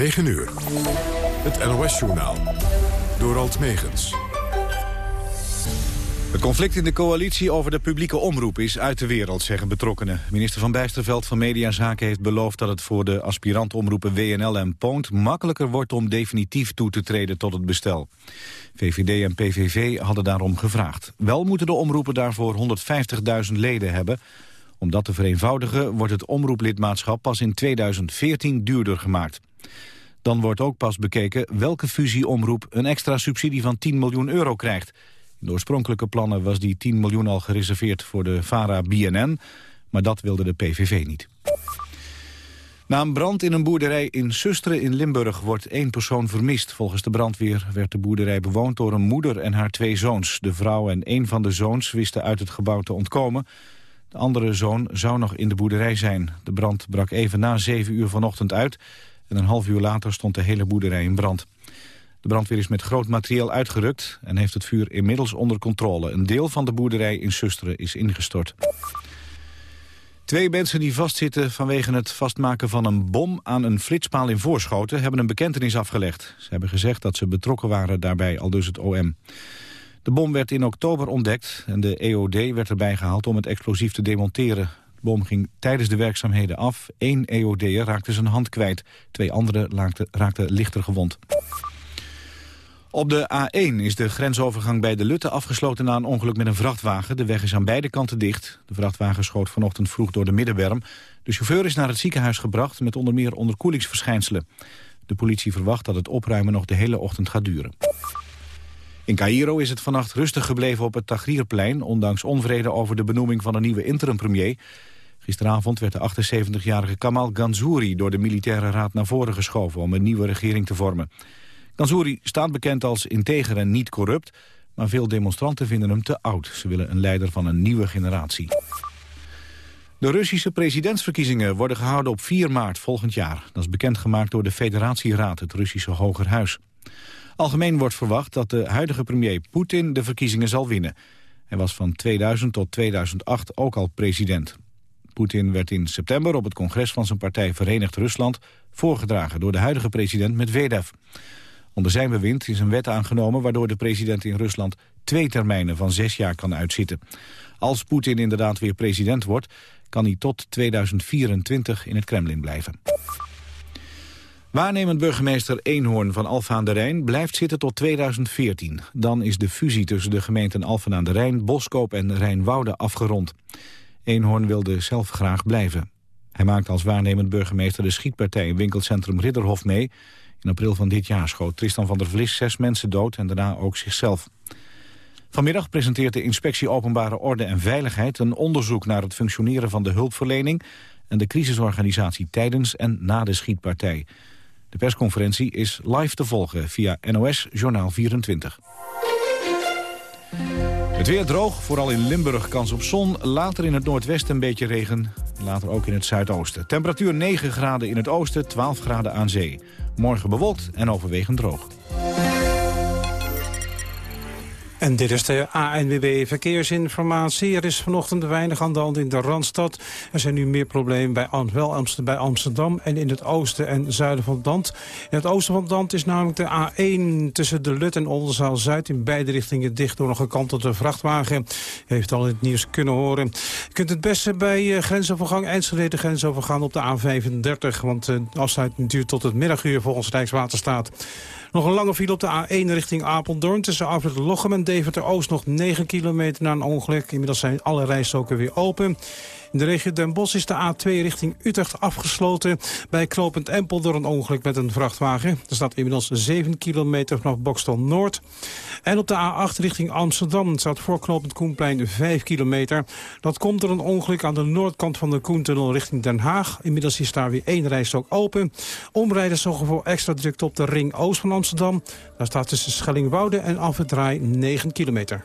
9 uur. Het NOS-journaal. Door Alt Megens. Het conflict in de coalitie over de publieke omroep is uit de wereld, zeggen betrokkenen. Minister Van Bijsterveld van Mediazaken heeft beloofd dat het voor de aspirantomroepen WNL en Poont makkelijker wordt om definitief toe te treden tot het bestel. VVD en PVV hadden daarom gevraagd. Wel moeten de omroepen daarvoor 150.000 leden hebben. Om dat te vereenvoudigen wordt het omroeplidmaatschap pas in 2014 duurder gemaakt. Dan wordt ook pas bekeken welke fusieomroep een extra subsidie van 10 miljoen euro krijgt. In oorspronkelijke plannen was die 10 miljoen al gereserveerd voor de VARA-BNN, maar dat wilde de PVV niet. Na een brand in een boerderij in Susteren in Limburg wordt één persoon vermist. Volgens de brandweer werd de boerderij bewoond door een moeder en haar twee zoons. De vrouw en één van de zoons wisten uit het gebouw te ontkomen. De andere zoon zou nog in de boerderij zijn. De brand brak even na zeven uur vanochtend uit... en een half uur later stond de hele boerderij in brand. De brandweer is met groot materieel uitgerukt en heeft het vuur inmiddels onder controle. Een deel van de boerderij in Susteren is ingestort. Twee mensen die vastzitten vanwege het vastmaken van een bom aan een flitspaal in Voorschoten hebben een bekentenis afgelegd. Ze hebben gezegd dat ze betrokken waren daarbij, al dus het OM. De bom werd in oktober ontdekt en de EOD werd erbij gehaald om het explosief te demonteren. De bom ging tijdens de werkzaamheden af. Eén EOD'er raakte zijn hand kwijt. Twee anderen raakten, raakten lichter gewond. Op de A1 is de grensovergang bij de Lutte afgesloten na een ongeluk met een vrachtwagen. De weg is aan beide kanten dicht. De vrachtwagen schoot vanochtend vroeg door de middenberm. De chauffeur is naar het ziekenhuis gebracht met onder meer onderkoelingsverschijnselen. De politie verwacht dat het opruimen nog de hele ochtend gaat duren. In Cairo is het vannacht rustig gebleven op het Tahrirplein... ondanks onvrede over de benoeming van een nieuwe interim-premier. Gisteravond werd de 78-jarige Kamal Ganzouri door de militaire raad naar voren geschoven... om een nieuwe regering te vormen. Ganzouri staat bekend als integer en niet corrupt... maar veel demonstranten vinden hem te oud. Ze willen een leider van een nieuwe generatie. De Russische presidentsverkiezingen worden gehouden op 4 maart volgend jaar. Dat is bekendgemaakt door de Federatieraad, het Russische Hogerhuis. Algemeen wordt verwacht dat de huidige premier Poetin de verkiezingen zal winnen. Hij was van 2000 tot 2008 ook al president. Poetin werd in september op het congres van zijn partij Verenigd Rusland... voorgedragen door de huidige president Medvedev. Onder zijn bewind is een wet aangenomen waardoor de president in Rusland... twee termijnen van zes jaar kan uitzitten. Als Poetin inderdaad weer president wordt... kan hij tot 2024 in het Kremlin blijven. Waarnemend burgemeester Eenhoorn van Alphen aan de Rijn blijft zitten tot 2014. Dan is de fusie tussen de gemeenten Alphen aan de Rijn, Boskoop en Rijnwoude afgerond. Eenhoorn wilde zelf graag blijven. Hij maakte als waarnemend burgemeester de schietpartij in winkelcentrum Ridderhof mee. In april van dit jaar schoot Tristan van der Vlis zes mensen dood en daarna ook zichzelf. Vanmiddag presenteert de Inspectie Openbare Orde en Veiligheid een onderzoek naar het functioneren van de hulpverlening en de crisisorganisatie tijdens en na de schietpartij. De persconferentie is live te volgen via NOS Journaal 24. Het weer droog, vooral in Limburg kans op zon. Later in het noordwesten een beetje regen. Later ook in het zuidoosten. Temperatuur 9 graden in het oosten, 12 graden aan zee. Morgen bewolkt en overwegend droog. En dit is de ANWB Verkeersinformatie. Er is vanochtend weinig aan de in de Randstad. Er zijn nu meer problemen bij, Amsterdam en in het oosten en zuiden van land. In het oosten van land is namelijk de A1 tussen de Lut en Oldenzaal-Zuid... in beide richtingen dicht door een gekantelde vrachtwagen. U heeft al het nieuws kunnen horen. Je kunt het beste bij uh, grensovergang Enschede grensovergaan op de A35... want uh, de afsluiting duurt tot het middaguur volgens Rijkswaterstaat. Nog een lange file op de A1 richting Apeldoorn. Tussen Alfred Lochem en Deventer-Oost nog 9 kilometer na een ongeluk. Inmiddels zijn alle rijstroken weer open. In de regio Den Bosch is de A2 richting Utrecht afgesloten. Bij knooppunt Empel door een ongeluk met een vrachtwagen. Er staat inmiddels 7 kilometer vanaf Bokstel Noord. En op de A8 richting Amsterdam staat voor knooppunt Koenplein 5 kilometer. Dat komt door een ongeluk aan de noordkant van de Koentunnel richting Den Haag. Inmiddels is daar weer één rijstrook open. Omrijden zorgen voor extra drukte op de ring oost van Amsterdam. Daar staat tussen Schellingwoude en Afwedraai 9 kilometer.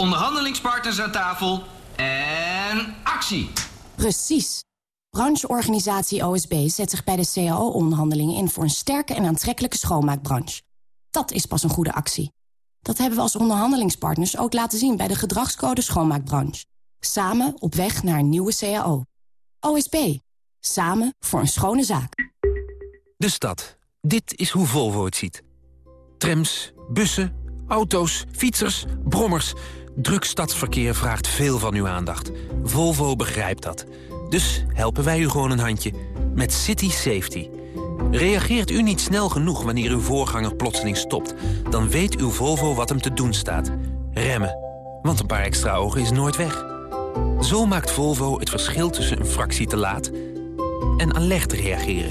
onderhandelingspartners aan tafel en actie. Precies. Brancheorganisatie OSB zet zich bij de CAO-onderhandelingen in... voor een sterke en aantrekkelijke schoonmaakbranche. Dat is pas een goede actie. Dat hebben we als onderhandelingspartners ook laten zien... bij de gedragscode schoonmaakbranche. Samen op weg naar een nieuwe CAO. OSB. Samen voor een schone zaak. De stad. Dit is hoe Volvo het ziet. Trams, bussen, auto's, fietsers, brommers... Druk stadsverkeer vraagt veel van uw aandacht. Volvo begrijpt dat. Dus helpen wij u gewoon een handje met City Safety. Reageert u niet snel genoeg wanneer uw voorganger plotseling stopt... dan weet uw Volvo wat hem te doen staat. Remmen. Want een paar extra ogen is nooit weg. Zo maakt Volvo het verschil tussen een fractie te laat... en alert reageren.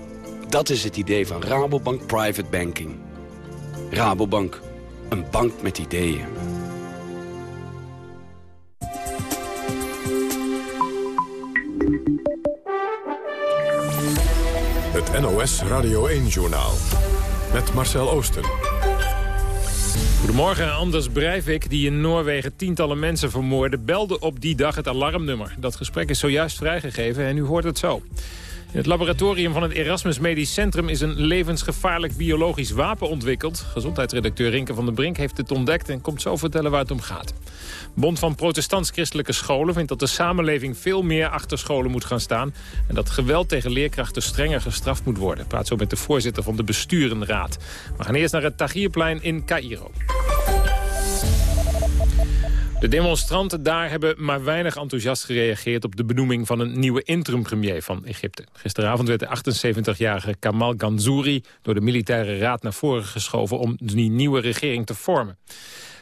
Dat is het idee van Rabobank Private Banking. Rabobank, een bank met ideeën. Het NOS Radio 1-journaal. Met Marcel Oosten. Goedemorgen, Anders Breivik, die in Noorwegen tientallen mensen vermoordde... belde op die dag het alarmnummer. Dat gesprek is zojuist vrijgegeven en u hoort het zo. In het laboratorium van het Erasmus Medisch Centrum is een levensgevaarlijk biologisch wapen ontwikkeld. Gezondheidsredacteur Rinke van den Brink heeft het ontdekt en komt zo vertellen waar het om gaat. Bond van Protestants-Christelijke Scholen vindt dat de samenleving veel meer achter scholen moet gaan staan. En dat geweld tegen leerkrachten strenger gestraft moet worden. Praat zo met de voorzitter van de besturenraad. We gaan eerst naar het Tahrirplein in Cairo. De demonstranten daar hebben maar weinig enthousiast gereageerd... op de benoeming van een nieuwe interim-premier van Egypte. Gisteravond werd de 78-jarige Kamal Ganzouri... door de militaire raad naar voren geschoven om die nieuwe regering te vormen.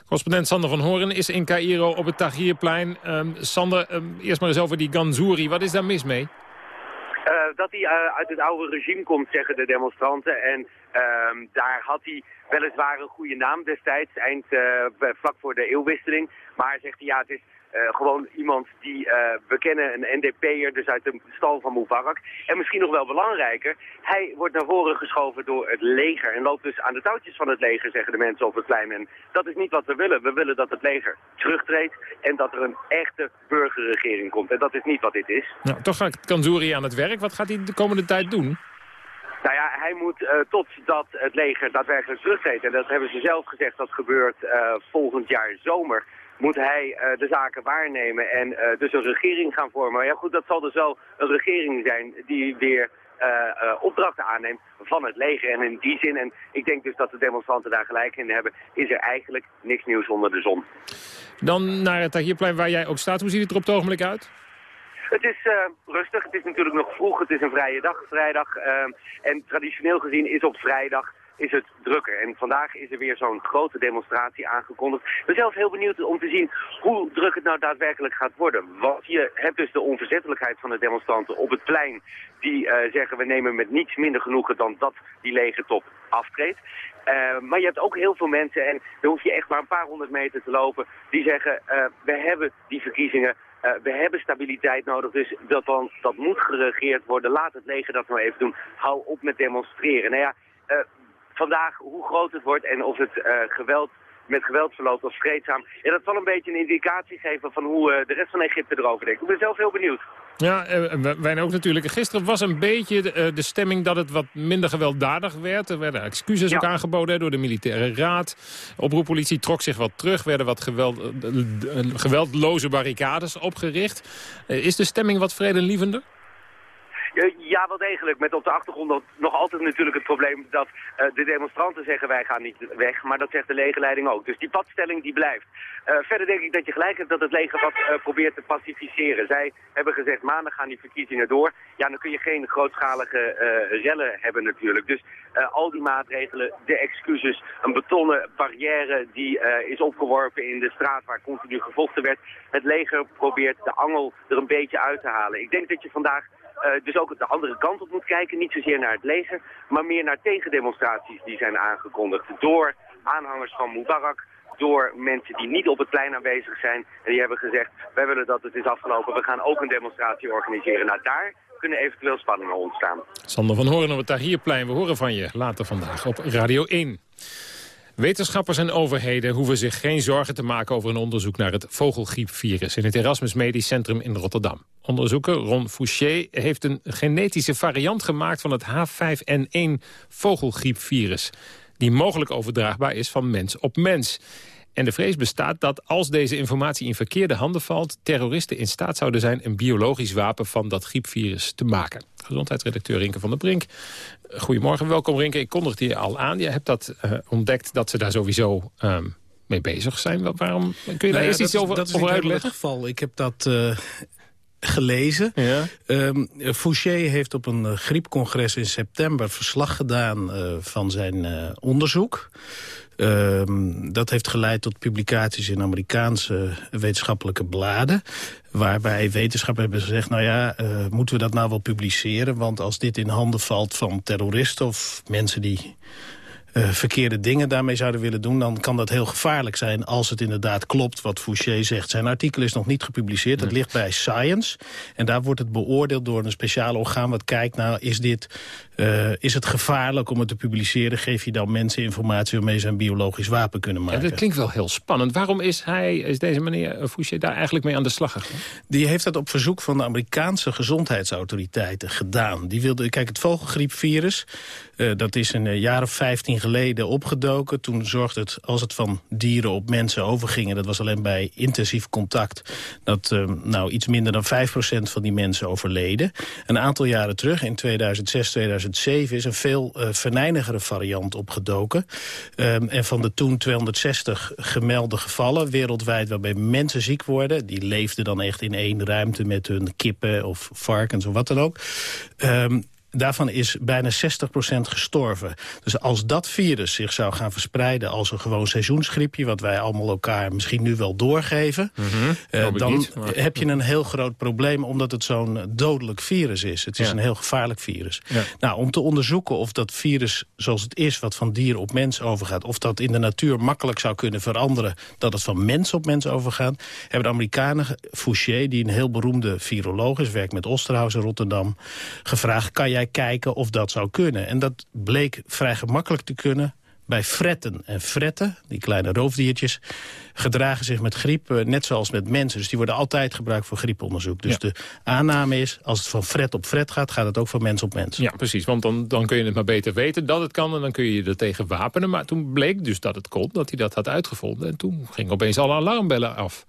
Correspondent Sander van Horen is in Cairo op het Tahrirplein. Um, Sander, ehm, eerst maar eens over die Ganzouri. Wat is daar mis mee? Uh, dat hij uh, uit het oude regime komt, zeggen de demonstranten. En uh, daar had hij weliswaar een goede naam destijds, eind, uh, vlak voor de eeuwwisseling. Maar zegt hij, ja, het is uh, gewoon iemand die uh, we kennen, een NDP'er, dus uit de stal van Mubarak. En misschien nog wel belangrijker, hij wordt naar voren geschoven door het leger. En loopt dus aan de touwtjes van het leger, zeggen de mensen op het plein. En dat is niet wat we willen. We willen dat het leger terugtreedt en dat er een echte burgerregering komt. En dat is niet wat dit is. Nou, toch gaat Kanzouri aan het werk. Wat gaat hij de komende tijd doen? Nou ja, hij moet uh, totdat het leger daadwerkelijk terugtreedt. En dat hebben ze zelf gezegd, dat gebeurt uh, volgend jaar zomer moet hij uh, de zaken waarnemen en uh, dus een regering gaan vormen. Maar ja goed, dat zal dus wel een regering zijn die weer uh, opdrachten aanneemt van het leger. En in die zin, en ik denk dus dat de demonstranten daar gelijk in hebben, is er eigenlijk niks nieuws onder de zon. Dan naar het Tahrirplein waar jij ook staat. Hoe ziet het er op het ogenblik uit? Het is uh, rustig, het is natuurlijk nog vroeg, het is een vrije dag, vrijdag. Uh, en traditioneel gezien is op vrijdag is het drukker. En vandaag is er weer zo'n grote demonstratie aangekondigd. Ik ben zelf heel benieuwd om te zien hoe druk het nou daadwerkelijk gaat worden. Want je hebt dus de onverzettelijkheid van de demonstranten op het plein... die uh, zeggen we nemen met niets minder genoegen dan dat die legertop aftreedt. Uh, maar je hebt ook heel veel mensen, en dan hoef je echt maar een paar honderd meter te lopen... die zeggen uh, we hebben die verkiezingen we hebben stabiliteit nodig, dus dat, dan, dat moet geregeerd worden. Laat het leger dat nou even doen. Hou op met demonstreren. Nou ja, vandaag hoe groot het wordt en of het uh, geweld met geweld verloopt als vreedzaam. Ja, dat zal een beetje een indicatie geven van hoe de rest van Egypte erover denkt. Ik ben zelf heel benieuwd. Ja, wij ook natuurlijk. Gisteren was een beetje de, de, stemming dat het wat minder gewelddadig werd. Er werden excuses ook aangeboden door de militaire raad. Oproeppolitie trok zich wat terug. werden wat geweld, geweldloze barricades opgericht. is de stemming wat vredelievender? Ja, wel degelijk. Met op de achtergrond nog altijd natuurlijk het probleem dat uh, de demonstranten zeggen wij gaan niet weg, maar dat zegt de legerleiding ook. Dus die padstelling die blijft. Uh, verder denk ik dat je gelijk hebt dat het leger wat probeert te pacificeren. Zij hebben gezegd maandag gaan die verkiezingen door. Ja, dan kun je geen grootschalige rellen hebben natuurlijk. Dus al die maatregelen, de excuses, een betonnen barrière die is opgeworpen in de straat waar continu gevochten werd. Het leger probeert de angel er een beetje uit te halen. Ik denk dat je vandaag uh, dus ook de andere kant op moet kijken. Niet zozeer naar het leger, maar meer naar tegendemonstraties die zijn aangekondigd. Door aanhangers van Mubarak, door mensen die niet op het plein aanwezig zijn. En die hebben gezegd, wij willen dat het is afgelopen. We gaan ook een demonstratie organiseren. Nou, daar kunnen eventueel spanningen ontstaan. Sander van Horen op het Tahrirplein. We horen van je later vandaag op Radio 1. Wetenschappers en overheden hoeven zich geen zorgen te maken over een onderzoek naar het vogelgriepvirus in het Erasmus Medisch Centrum in Rotterdam. Onderzoeker Ron Fouché heeft een genetische variant gemaakt van het H5N1 vogelgriepvirus, die mogelijk overdraagbaar is van mens op mens. En de vrees bestaat dat als deze informatie in verkeerde handen valt... terroristen in staat zouden zijn een biologisch wapen van dat griepvirus te maken. Gezondheidsredacteur Rinke van der Brink. Goedemorgen, welkom Rinke. Ik kondigde je al aan. Je hebt dat uh, ontdekt dat ze daar sowieso um, mee bezig zijn. Waarom kun je daar nou eerst iets over, dat is over uitleggen? Geval. Ik heb dat... Uh, gelezen. Ja. Um, Fouché heeft op een griepcongres in september verslag gedaan uh, van zijn uh, onderzoek. Um, dat heeft geleid tot publicaties in Amerikaanse wetenschappelijke bladen. Waarbij wetenschappers hebben gezegd, nou ja, uh, moeten we dat nou wel publiceren? Want als dit in handen valt van terroristen of mensen die uh, verkeerde dingen daarmee zouden willen doen... dan kan dat heel gevaarlijk zijn als het inderdaad klopt wat Fouché zegt. Zijn artikel is nog niet gepubliceerd, het ligt bij Science. En daar wordt het beoordeeld door een speciaal orgaan... wat kijkt, nou, is dit uh, is het gevaarlijk om het te publiceren? Geef je dan mensen informatie waarmee ze een biologisch wapen kunnen maken? Ja, dat klinkt wel heel spannend. Waarom is, hij, is deze meneer Fouché daar eigenlijk mee aan de slag gegaan? Die heeft dat op verzoek van de Amerikaanse gezondheidsautoriteiten gedaan. Die wilde, kijk, het vogelgriepvirus, uh, dat is een jaar of 15 geleden opgedoken. Toen zorgde het, als het van dieren op mensen overging... dat was alleen bij intensief contact... dat uh, nou, iets minder dan 5% van die mensen overleden. Een aantal jaren terug, in 2006, 2007 2007 is een veel uh, venijnigere variant opgedoken. Um, en van de toen 260 gemelde gevallen wereldwijd waarbij mensen ziek worden... die leefden dan echt in één ruimte met hun kippen of varkens of wat dan ook... Um, Daarvan is bijna 60% gestorven. Dus als dat virus zich zou gaan verspreiden als een gewoon seizoensgriepje... wat wij allemaal elkaar misschien nu wel doorgeven... Mm -hmm. dan heb je een heel groot probleem omdat het zo'n dodelijk virus is. Het is een heel gevaarlijk virus. Ja. Nou, om te onderzoeken of dat virus zoals het is... wat van dier op mens overgaat... of dat in de natuur makkelijk zou kunnen veranderen... dat het van mens op mens overgaat... hebben de Amerikanen Fouché, die een heel beroemde viroloog is... werkt met Osterhaus in Rotterdam, gevraagd... kan jij kijken of dat zou kunnen. En dat bleek vrij gemakkelijk te kunnen bij fretten en fretten, die kleine roofdiertjes gedragen zich met griep eh, net zoals met mensen. Dus die worden altijd gebruikt voor grieponderzoek. Dus de aanname is, als het van fret op fret gaat... gaat het ook van mens op mens. Ja, precies. Want dan, dan kun je het maar beter weten dat het kan... en dan kun je je er tegen wapenen. Maar toen bleek dus dat het kon, dat hij dat had uitgevonden. En toen gingen opeens alle alarmbellen af.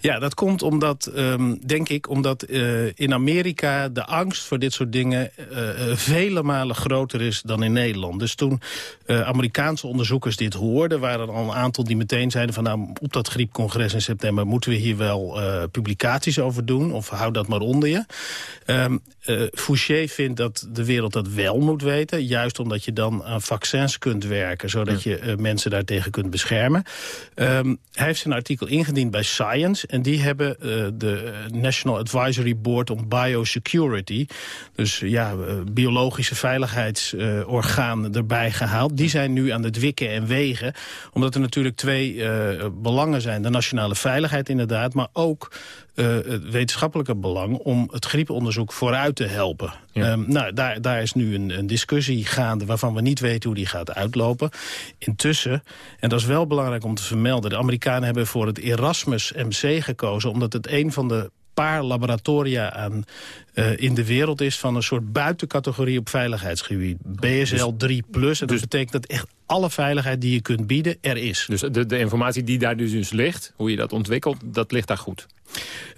Ja, dat komt omdat, um, denk ik, omdat uh, in Amerika... de angst voor dit soort dingen uh, vele malen groter is dan in Nederland. Dus toen uh, Amerikaanse onderzoekers dit hoorden... waren er al een aantal die meteen zeiden van... nou, op dat griepcongres in september... moeten we hier wel uh, publicaties over doen, of hou dat maar onder je. Um, uh, Fouché vindt dat de wereld dat wel moet weten. Juist omdat je dan aan vaccins kunt werken. Zodat je uh, mensen daartegen kunt beschermen. Um, hij heeft zijn artikel ingediend bij Science. En die hebben uh, de National Advisory Board on Biosecurity. Dus ja, biologische veiligheidsorgaan erbij gehaald. Die zijn nu aan aan het wikken en wegen. Omdat er natuurlijk twee belangen zijn. De nationale veiligheid inderdaad, maar ook het wetenschappelijke belang... om het grieponderzoek vooruit te helpen. Ehm, nou, daar, daar is nu een, een, discussie gaande waarvan we niet weten hoe die gaat uitlopen. Intussen, en dat is wel belangrijk om te vermelden... de Amerikanen hebben voor het Erasmus MC gekozen... omdat het een van de paar laboratoria aan, uh, in de wereld is... van een soort buitencategorie op veiligheidsgebied. BSL 3+. En dat dus, betekent dat echt alle veiligheid die je kunt bieden er is. Dus de, de informatie die daar dus, dus ligt, hoe je dat ontwikkelt, dat ligt daar goed?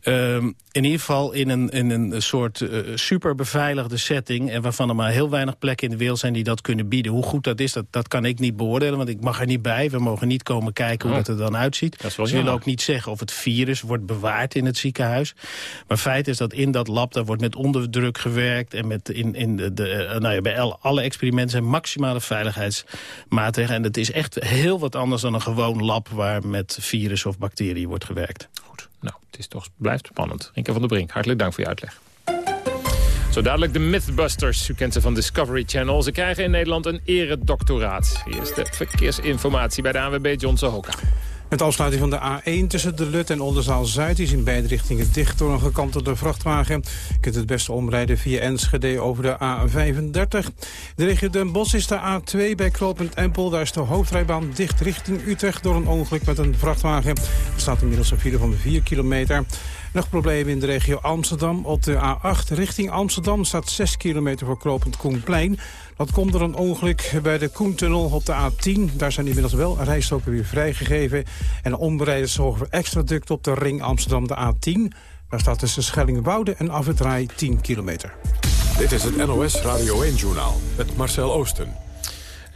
Um, in ieder geval in een, in een soort uh, super beveiligde setting... en waarvan er maar heel weinig plekken in de wereld zijn die dat kunnen bieden. Hoe goed dat is, dat, dat kan ik niet beoordelen, want ik mag er niet bij. We mogen niet komen kijken hoe oh. dat er dan uitziet. Ze willen ook niet zeggen of het virus wordt bewaard in het ziekenhuis. Maar feit is dat in dat lab, daar wordt met onderdruk gewerkt... en met in, in de, uh, nou ja, bij alle experimenten zijn maximale veiligheidsmaatregelen. En het is echt heel wat anders dan een gewoon lab... waar met virus of bacteriën wordt gewerkt. Goed. Nou, het is toch, blijft spannend. Rinke van der Brink, hartelijk dank voor je uitleg. Zo dadelijk de Mythbusters. U kent ze van Discovery Channel. Ze krijgen in Nederland een eredoctoraat. Is de verkeersinformatie bij de ANWB John Sohoka. Met afsluiting van de A1 tussen de Lut en Oldenzaal-Zuid... is in beide richtingen dicht door een gekantelde vrachtwagen. Je kunt het beste omrijden via Enschede over de A35. De regio Den Bosch is de A2 bij Kroopend Empel. Daar is de hoofdrijbaan dicht richting Utrecht... door een ongeluk met een vrachtwagen. Er staat inmiddels een file van 4 kilometer. Nog problemen in de regio Amsterdam. Op de A8 richting Amsterdam staat 6 kilometer voor Kroopend Koenplein... Dat komt door een ongeluk bij de Koentunnel op de A10. Daar zijn inmiddels wel rijstoken weer vrijgegeven. En omrijden zorgen voor extra duct op de ring Amsterdam, de A10. Daar staat tussen Schellingwoude en Afetraai 10 kilometer. Dit is het NOS Radio 1-journaal met Marcel Oosten.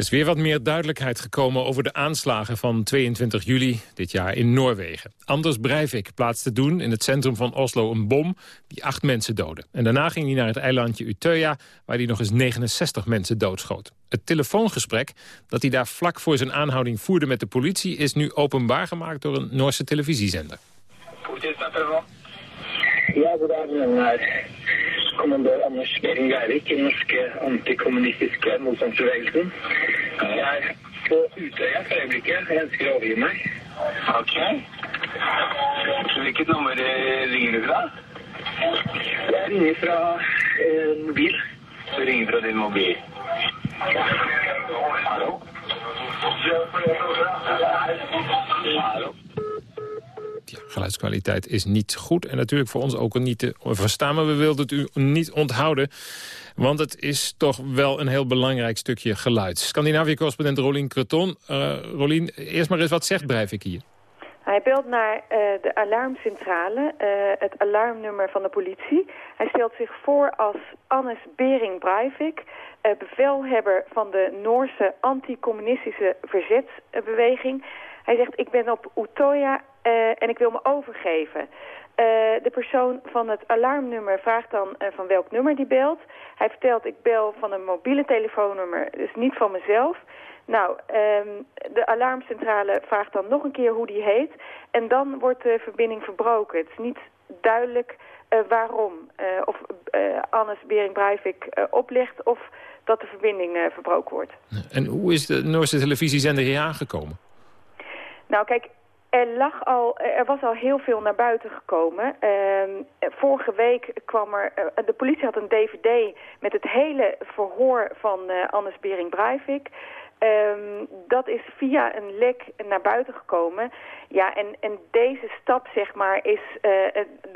Er is weer wat meer duidelijkheid gekomen over de aanslagen van 22 juli dit jaar in Noorwegen. Anders Breivik plaatste toen in het centrum van Oslo een bom die acht mensen doodde. En daarna ging hij naar het eilandje Utøya waar hij nog eens 69 mensen doodschoot. Het telefoongesprek dat hij daar vlak voor zijn aanhouding voerde met de politie is nu openbaar gemaakt door een Noorse televisiezender. Ja, kommandør Anders Behring Geirik i den norske antikommunistiske motstandsbevegelsen. Jeg er på Utøya for øyeblikket. Jeg ønsker å overgi meg. Ok. Hvilket nummer ringer du fra? Jeg ringer fra eh, mobil. Du ringer fra din mobil? Hallo? Hallo? Geluidskwaliteit is niet goed. En natuurlijk voor ons ook niet te verstaan. Maar we wilden het u niet onthouden. Want het is toch wel een heel belangrijk stukje geluid. Scandinavië-correspondent Rolien Creton. Uh, Rolien, eerst maar eens, wat zegt Breivik hier? Hij belt naar uh, de alarmcentrale, uh, het alarmnummer van de politie. Hij stelt zich voor als Annes Bering Breivik, uh, bevelhebber van de Noorse anticommunistische verzetsbeweging. Hij zegt, ik ben op Utoya uh, en ik wil me overgeven. Uh, de persoon van het alarmnummer vraagt dan uh, van welk nummer die belt. Hij vertelt, ik bel van een mobiele telefoonnummer, dus niet van mezelf. Nou, um, de alarmcentrale vraagt dan nog een keer hoe die heet. En dan wordt de verbinding verbroken. Het is niet duidelijk waarom. of Annes Bering-Breivik oplegt of dat de verbinding verbroken wordt. En hoe is de Noorse televisiezender hier aangekomen? Nou, kijk, er, lag al, er was al heel veel naar buiten gekomen. Uh, vorige week kwam er... Uh, de politie had een dvd met het hele verhoor van uh, Annes Bering-Breivik. Um, dat is via een lek naar buiten gekomen. Ja, en, en deze stap, zeg maar, is uh,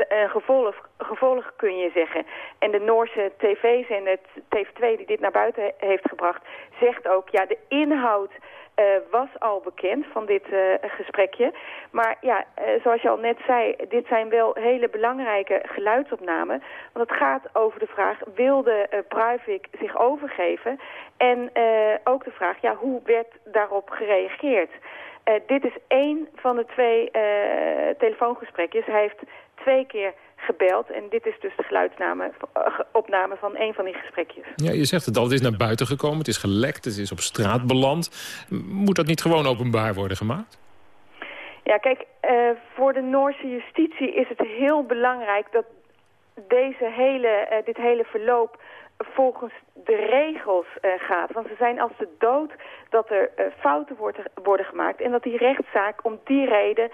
een gevolg, gevolg, kun je zeggen. En de Noorse tv's en het TV2 die dit naar buiten heeft gebracht... zegt ook, ja, de inhoud uh, was al bekend van dit uh, gesprekje. Maar ja, uh, zoals je al net zei, dit zijn wel hele belangrijke geluidsopnamen. Want het gaat over de vraag, wilde Breivik zich overgeven? En ook de vraag, ja, hoe werd daarop gereageerd? dit is één van de twee telefoongesprekjes. Hij heeft twee keer gebeld. En dit is dus de geluidsopname van een van die gesprekjes. Ja, je zegt het al, het is naar buiten gekomen, het is gelekt, het is op straat beland. Moet dat niet gewoon openbaar worden gemaakt? Ja, kijk, uh, voor de Noorse justitie is het heel belangrijk dat deze hele, dit hele verloop volgens de regels gaat. Want ze zijn als de dood dat er fouten worden, gemaakt... en dat die rechtszaak om die reden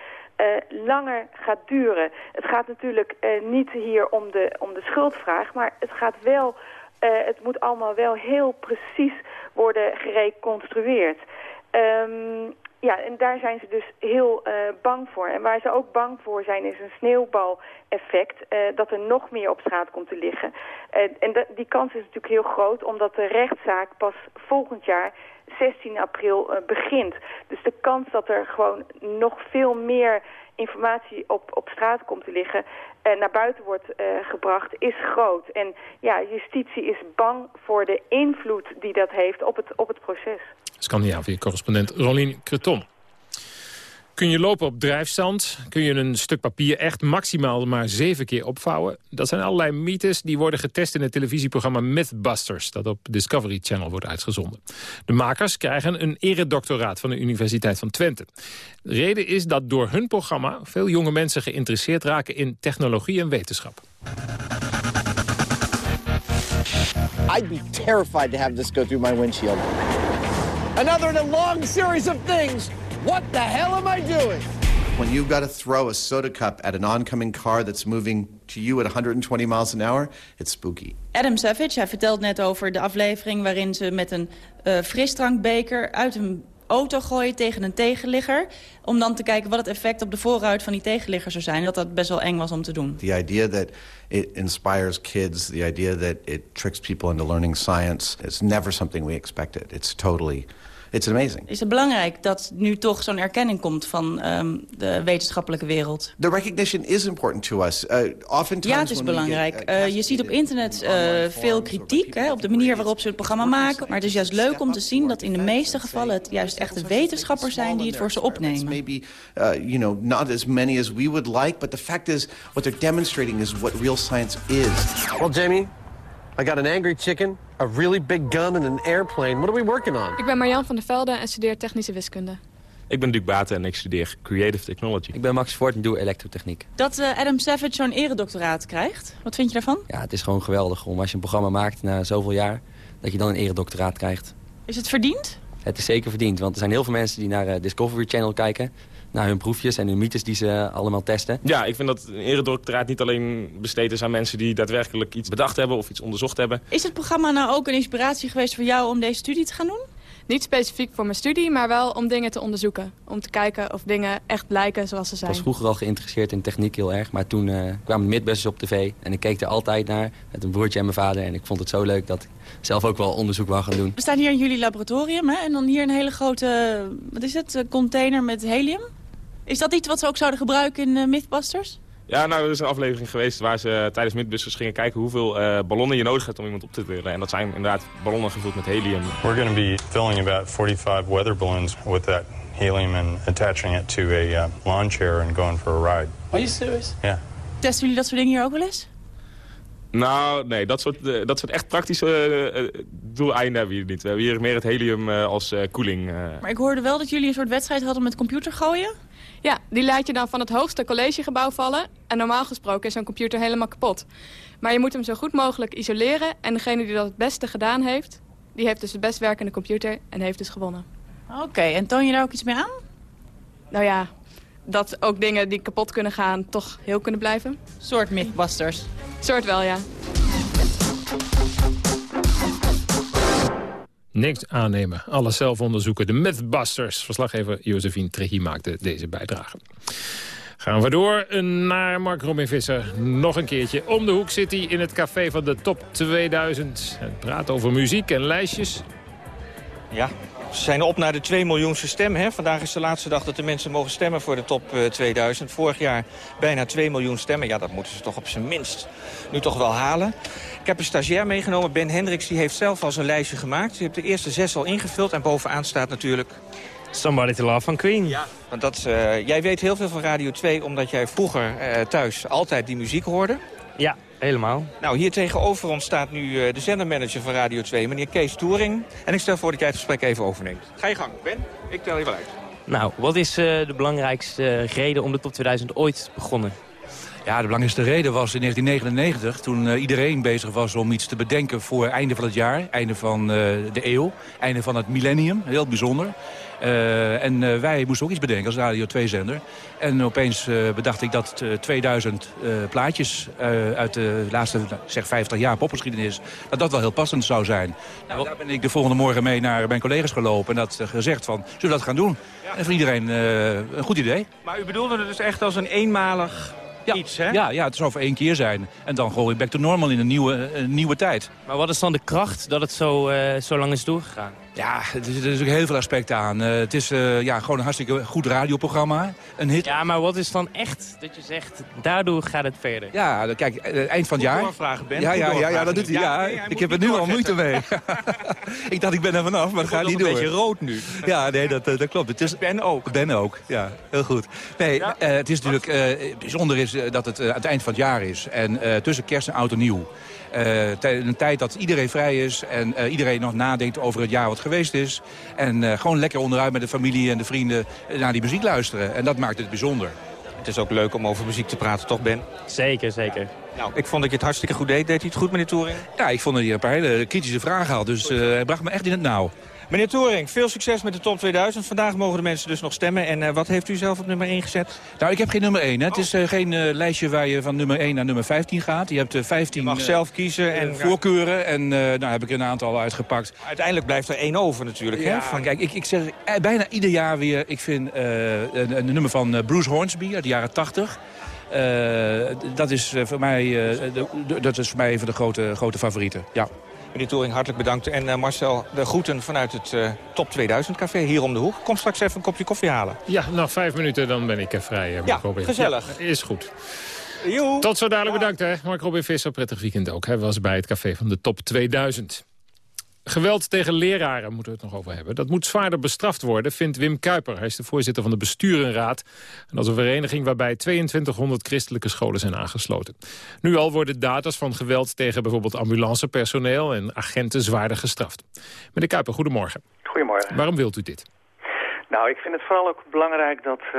langer gaat duren. Het gaat natuurlijk niet hier om de, om de schuldvraag... maar het gaat wel het moet allemaal wel heel precies worden gereconstrueerd. Um, ja, en daar zijn ze dus heel uh, bang voor. En waar ze ook bang voor zijn is een sneeuwbaleffect... Uh, dat er nog meer op straat komt te liggen. en die kans is natuurlijk heel groot... omdat de rechtszaak pas volgend jaar 16 april begint. Dus de kans dat er gewoon nog veel meer informatie op, op straat komt te liggen... Uh, naar buiten wordt gebracht, is groot. En ja, justitie is bang voor de invloed die dat heeft op het, op het proces. Scandinavië-correspondent Rolien Creton. Kun je lopen op drijfstand? Kun je een stuk papier echt maximaal maar zeven keer opvouwen? Dat zijn allerlei mythes die worden getest in het televisieprogramma Mythbusters... dat op Discovery Channel wordt uitgezonden. De makers krijgen een eredoctoraat van de Universiteit van Twente. De reden is dat door hun programma veel jonge mensen geïnteresseerd raken... in technologie en wetenschap. I'd be terrified to have this go through my windshield. Another in a long series of things What the hell am I doing? When you've got to throw a soda cup at an oncoming car that's moving to you at 120 miles an hour, it's spooky. Adam Savage, hij vertelt net over de aflevering waarin ze met een uh, frisdrankbeker uit een auto gooien tegen een tegenligger... om dan te kijken wat het effect op de voorruit van die tegenligger zou zijn. Dat dat best wel eng was om te doen. The idea that it inspires kids, the idea that it tricks people into learning science... is never something we expected. It's totally it's amazing. Is het belangrijk dat nu toch zo'n erkenning komt van um, de wetenschappelijke wereld? The recognition is important to us. Uh, oftentimes ja, het is belangrijk. Get, uh, je ziet op internet uh, veel kritiek hè, op de manier waarop ze het programma maken. Maar het is juist leuk om te zien dat in de meeste gevallen het juist echt de wetenschappers zijn die het voor ze opnemen. Maybe, uh, you know, not as many as we would like, but the fact is, what they're demonstrating is what real science is. Well, Jamie, I got an angry chicken, a really big gun and an airplane. What are we working on? Ik ben Marjan van der Velde en studeer technische wiskunde. Ik ben Duke Baten en ik studeer Creative Technology. Ik ben Max Voort en doe elektrotechniek. Dat uh, Adam Savage zo'n eredoctoraat krijgt, wat vind je daarvan? Ja, het is gewoon geweldig om als je een programma maakt na zoveel jaar... dat je dan een eredoctoraat krijgt. Is het verdiend? Het is zeker verdiend, want er zijn heel veel mensen die naar uh, Discovery Channel kijken naar hun proefjes en hun mythes die ze allemaal testen. Ja, ik vind dat een eredoctoraat niet alleen besteed is aan mensen die daadwerkelijk iets bedacht hebben of iets onderzocht hebben. Is het programma nou ook een inspiratie geweest voor jou om deze studie te gaan doen? Niet specifiek voor mijn studie, maar wel om dingen te onderzoeken. Om te kijken of dingen echt lijken zoals ze zijn. Ik was vroeger al geïnteresseerd in techniek heel erg. Maar toen uh, kwamen de midbuses op tv. En ik keek er altijd naar met een broertje en mijn vader. En ik vond het zo leuk dat ik zelf ook wel onderzoek wou gaan doen. We staan hier in jullie laboratorium. Hè? En dan hier een hele grote, wat is het, container met helium. Is dat iets wat ze ook zouden gebruiken in uh, Mythbusters? Ja, nou, er is een aflevering geweest waar ze tijdens Mythbusters gingen kijken hoeveel uh, ballonnen je nodig hebt om iemand op te tillen. En dat zijn inderdaad ballonnen gevuld met helium. We're going to be filling about 45 weather balloons with that helium and attaching it to a uh, lawn chair and going for a ride. Are you serious? Ja. Yeah. Testen jullie dat soort dingen hier ook wel eens? Nou, nee, dat soort, uh, dat soort echt praktische uh, doeleinden hebben we hier niet. We hebben hier meer het helium uh, als koeling. Maar ik hoorde wel dat jullie een soort wedstrijd hadden met computer gooien? Ja, die laat je dan van het hoogste collegegebouw vallen. En normaal gesproken is zo'n computer helemaal kapot. Maar je moet hem zo goed mogelijk isoleren. En degene die dat het beste gedaan heeft... die heeft dus het best werkende computer en heeft dus gewonnen. Oké, en toon je daar ook iets mee aan? Nou ja, dat ook dingen die kapot kunnen gaan toch heel kunnen blijven. Soort Mythbusters. Soort wel, ja. Niks aannemen, alles zelf onderzoeken. De Mythbusters. Verslaggever Josephine Trehi maakte deze bijdrage. Gaan we door naar Mark Robin Visser. Nog een keertje. Om de hoek hij in het café van de top 2000. Het praat over muziek en lijstjes. Ja, ze zijn op naar de 2 miljoenste stem. Hè? Vandaag is de laatste dag dat de mensen mogen stemmen voor de top 2000. Eh, Vorig jaar bijna 2 miljoen stemmen. Ja, dat moeten ze toch op zijn minst nu toch wel halen. Ik heb een stagiair meegenomen, Ben Hendricks. Die heeft zelf al zijn lijstje gemaakt. Je hebt de eerste zes al ingevuld. En bovenaan staat natuurlijk... Somebody to Love van Queen. Ja, want dat, uh, jij weet heel veel van Radio 2... omdat jij vroeger uh, thuis altijd die muziek hoorde. Ja, helemaal. Nou, hier tegenover ons staat nu uh, de zendermanager van Radio 2, meneer Kees Toering. En ik stel voor dat jij het gesprek even overneemt. Ga je gang, Ben. Ik tel je wel uit. Nou, wat is de belangrijkste reden om de top 2000 ooit begonnen? Ja, de belangrijkste reden was in 1999, toen uh, iedereen bezig was om iets te bedenken voor het einde van het jaar, einde van uh, de eeuw, einde van het millennium, heel bijzonder. Uh, en wij moesten ook iets bedenken als Radio 2-zender. En opeens bedacht ik dat 2000 plaatjes uit de laatste zeg 50 jaar popgeschiedenis... dat dat wel heel passend zou zijn. Nou, daar ben ik de volgende morgen mee naar mijn collega's gelopen... en dat gezegd van, zullen we dat gaan doen? En voor iedereen een goed idee. Maar u bedoelde het dus echt als een eenmalig ja. iets, hè? Ja, ja, het zou voor één keer zijn. En dan gooi je back to normal in een nieuwe, een nieuwe tijd. Maar wat is dan de kracht dat het zo, uh, zo lang is doorgegaan? Ja, er is natuurlijk heel veel aspecten aan. Uh, het is uh, ja, gewoon een hartstikke goed radioprogramma. Een hit. Ja, maar wat is dan echt dat je zegt, daardoor gaat het verder? Ja, kijk, eind van het jaar... doorvragen, Ben. Ja, ja, ja, ja, dat doet hij. Ja, nee, hij ik heb er nu al moeite mee. ik dacht, ik ben er vanaf, maar dat gaat niet door. een beetje rood nu. Ja, nee, dat, dat klopt. Het is, ben ook. Ben ook, ja. Heel goed. Nee, ja. uh, het is natuurlijk... bijzonder is dat het aan het eind van het jaar is. En tussen kerst en oud en nieuw. Uh, een tijd dat iedereen vrij is en uh, iedereen nog nadenkt over het jaar wat geweest is. En uh, gewoon lekker onderuit met de familie en de vrienden naar die muziek luisteren. En dat maakt het bijzonder. Het is ook leuk om over muziek te praten, toch Ben? Zeker, zeker. Nou, ik vond dat je het hartstikke goed deed. Deed hij het goed, meneer Touring? Ja, ik vond dat hij een paar hele kritische vragen had. Dus hij bracht me echt in het nauw. Meneer Touring, veel succes met de top 2000. Vandaag mogen de mensen dus nog stemmen. En uh, wat heeft u zelf op nummer 1 gezet? Nou, ik heb geen nummer 1. Hè. Het is uh, geen uh, lijstje waar je van nummer 1 naar nummer 15 gaat. Je hebt 15 je mag zelf kiezen en voorkeuren. En nou heb ik een aantal uitgepakt. Uiteindelijk blijft er één over natuurlijk. Ja, hè? Van... kijk, ik, ik zeg bijna ieder jaar weer... Ik vind een, een, nummer van Bruce Hornsby uit de jaren 80... dat, is voor mij, dat is voor mij een van de grote, grote favorieten. Ja. Meneer Touring, hartelijk bedankt. En uh, Marcel, de groeten vanuit het uh, Top 2000 café hier om de hoek. Kom straks even een kopje koffie halen. Ja, nog vijf minuten, dan ben ik er vrij. Uh, ja, gezellig. Ja, is goed. Joe. Tot zo dadelijk bedankt, hè. Mark Robin Visser, prettig weekend ook. Hij was bij het café van de Top 2000. Geweld tegen leraren moeten we het nog over hebben. Dat moet zwaarder bestraft worden, vindt Wim Kuiper. Hij is de voorzitter van de Besturenraad. En dat is een vereniging waarbij 2200 christelijke scholen zijn aangesloten. Nu al worden data's van geweld tegen bijvoorbeeld ambulancepersoneel... en agenten zwaarder gestraft. Meneer Kuiper, goedemorgen. Goedemorgen. Waarom wilt u dit? Nou, ik vind het vooral ook belangrijk dat uh,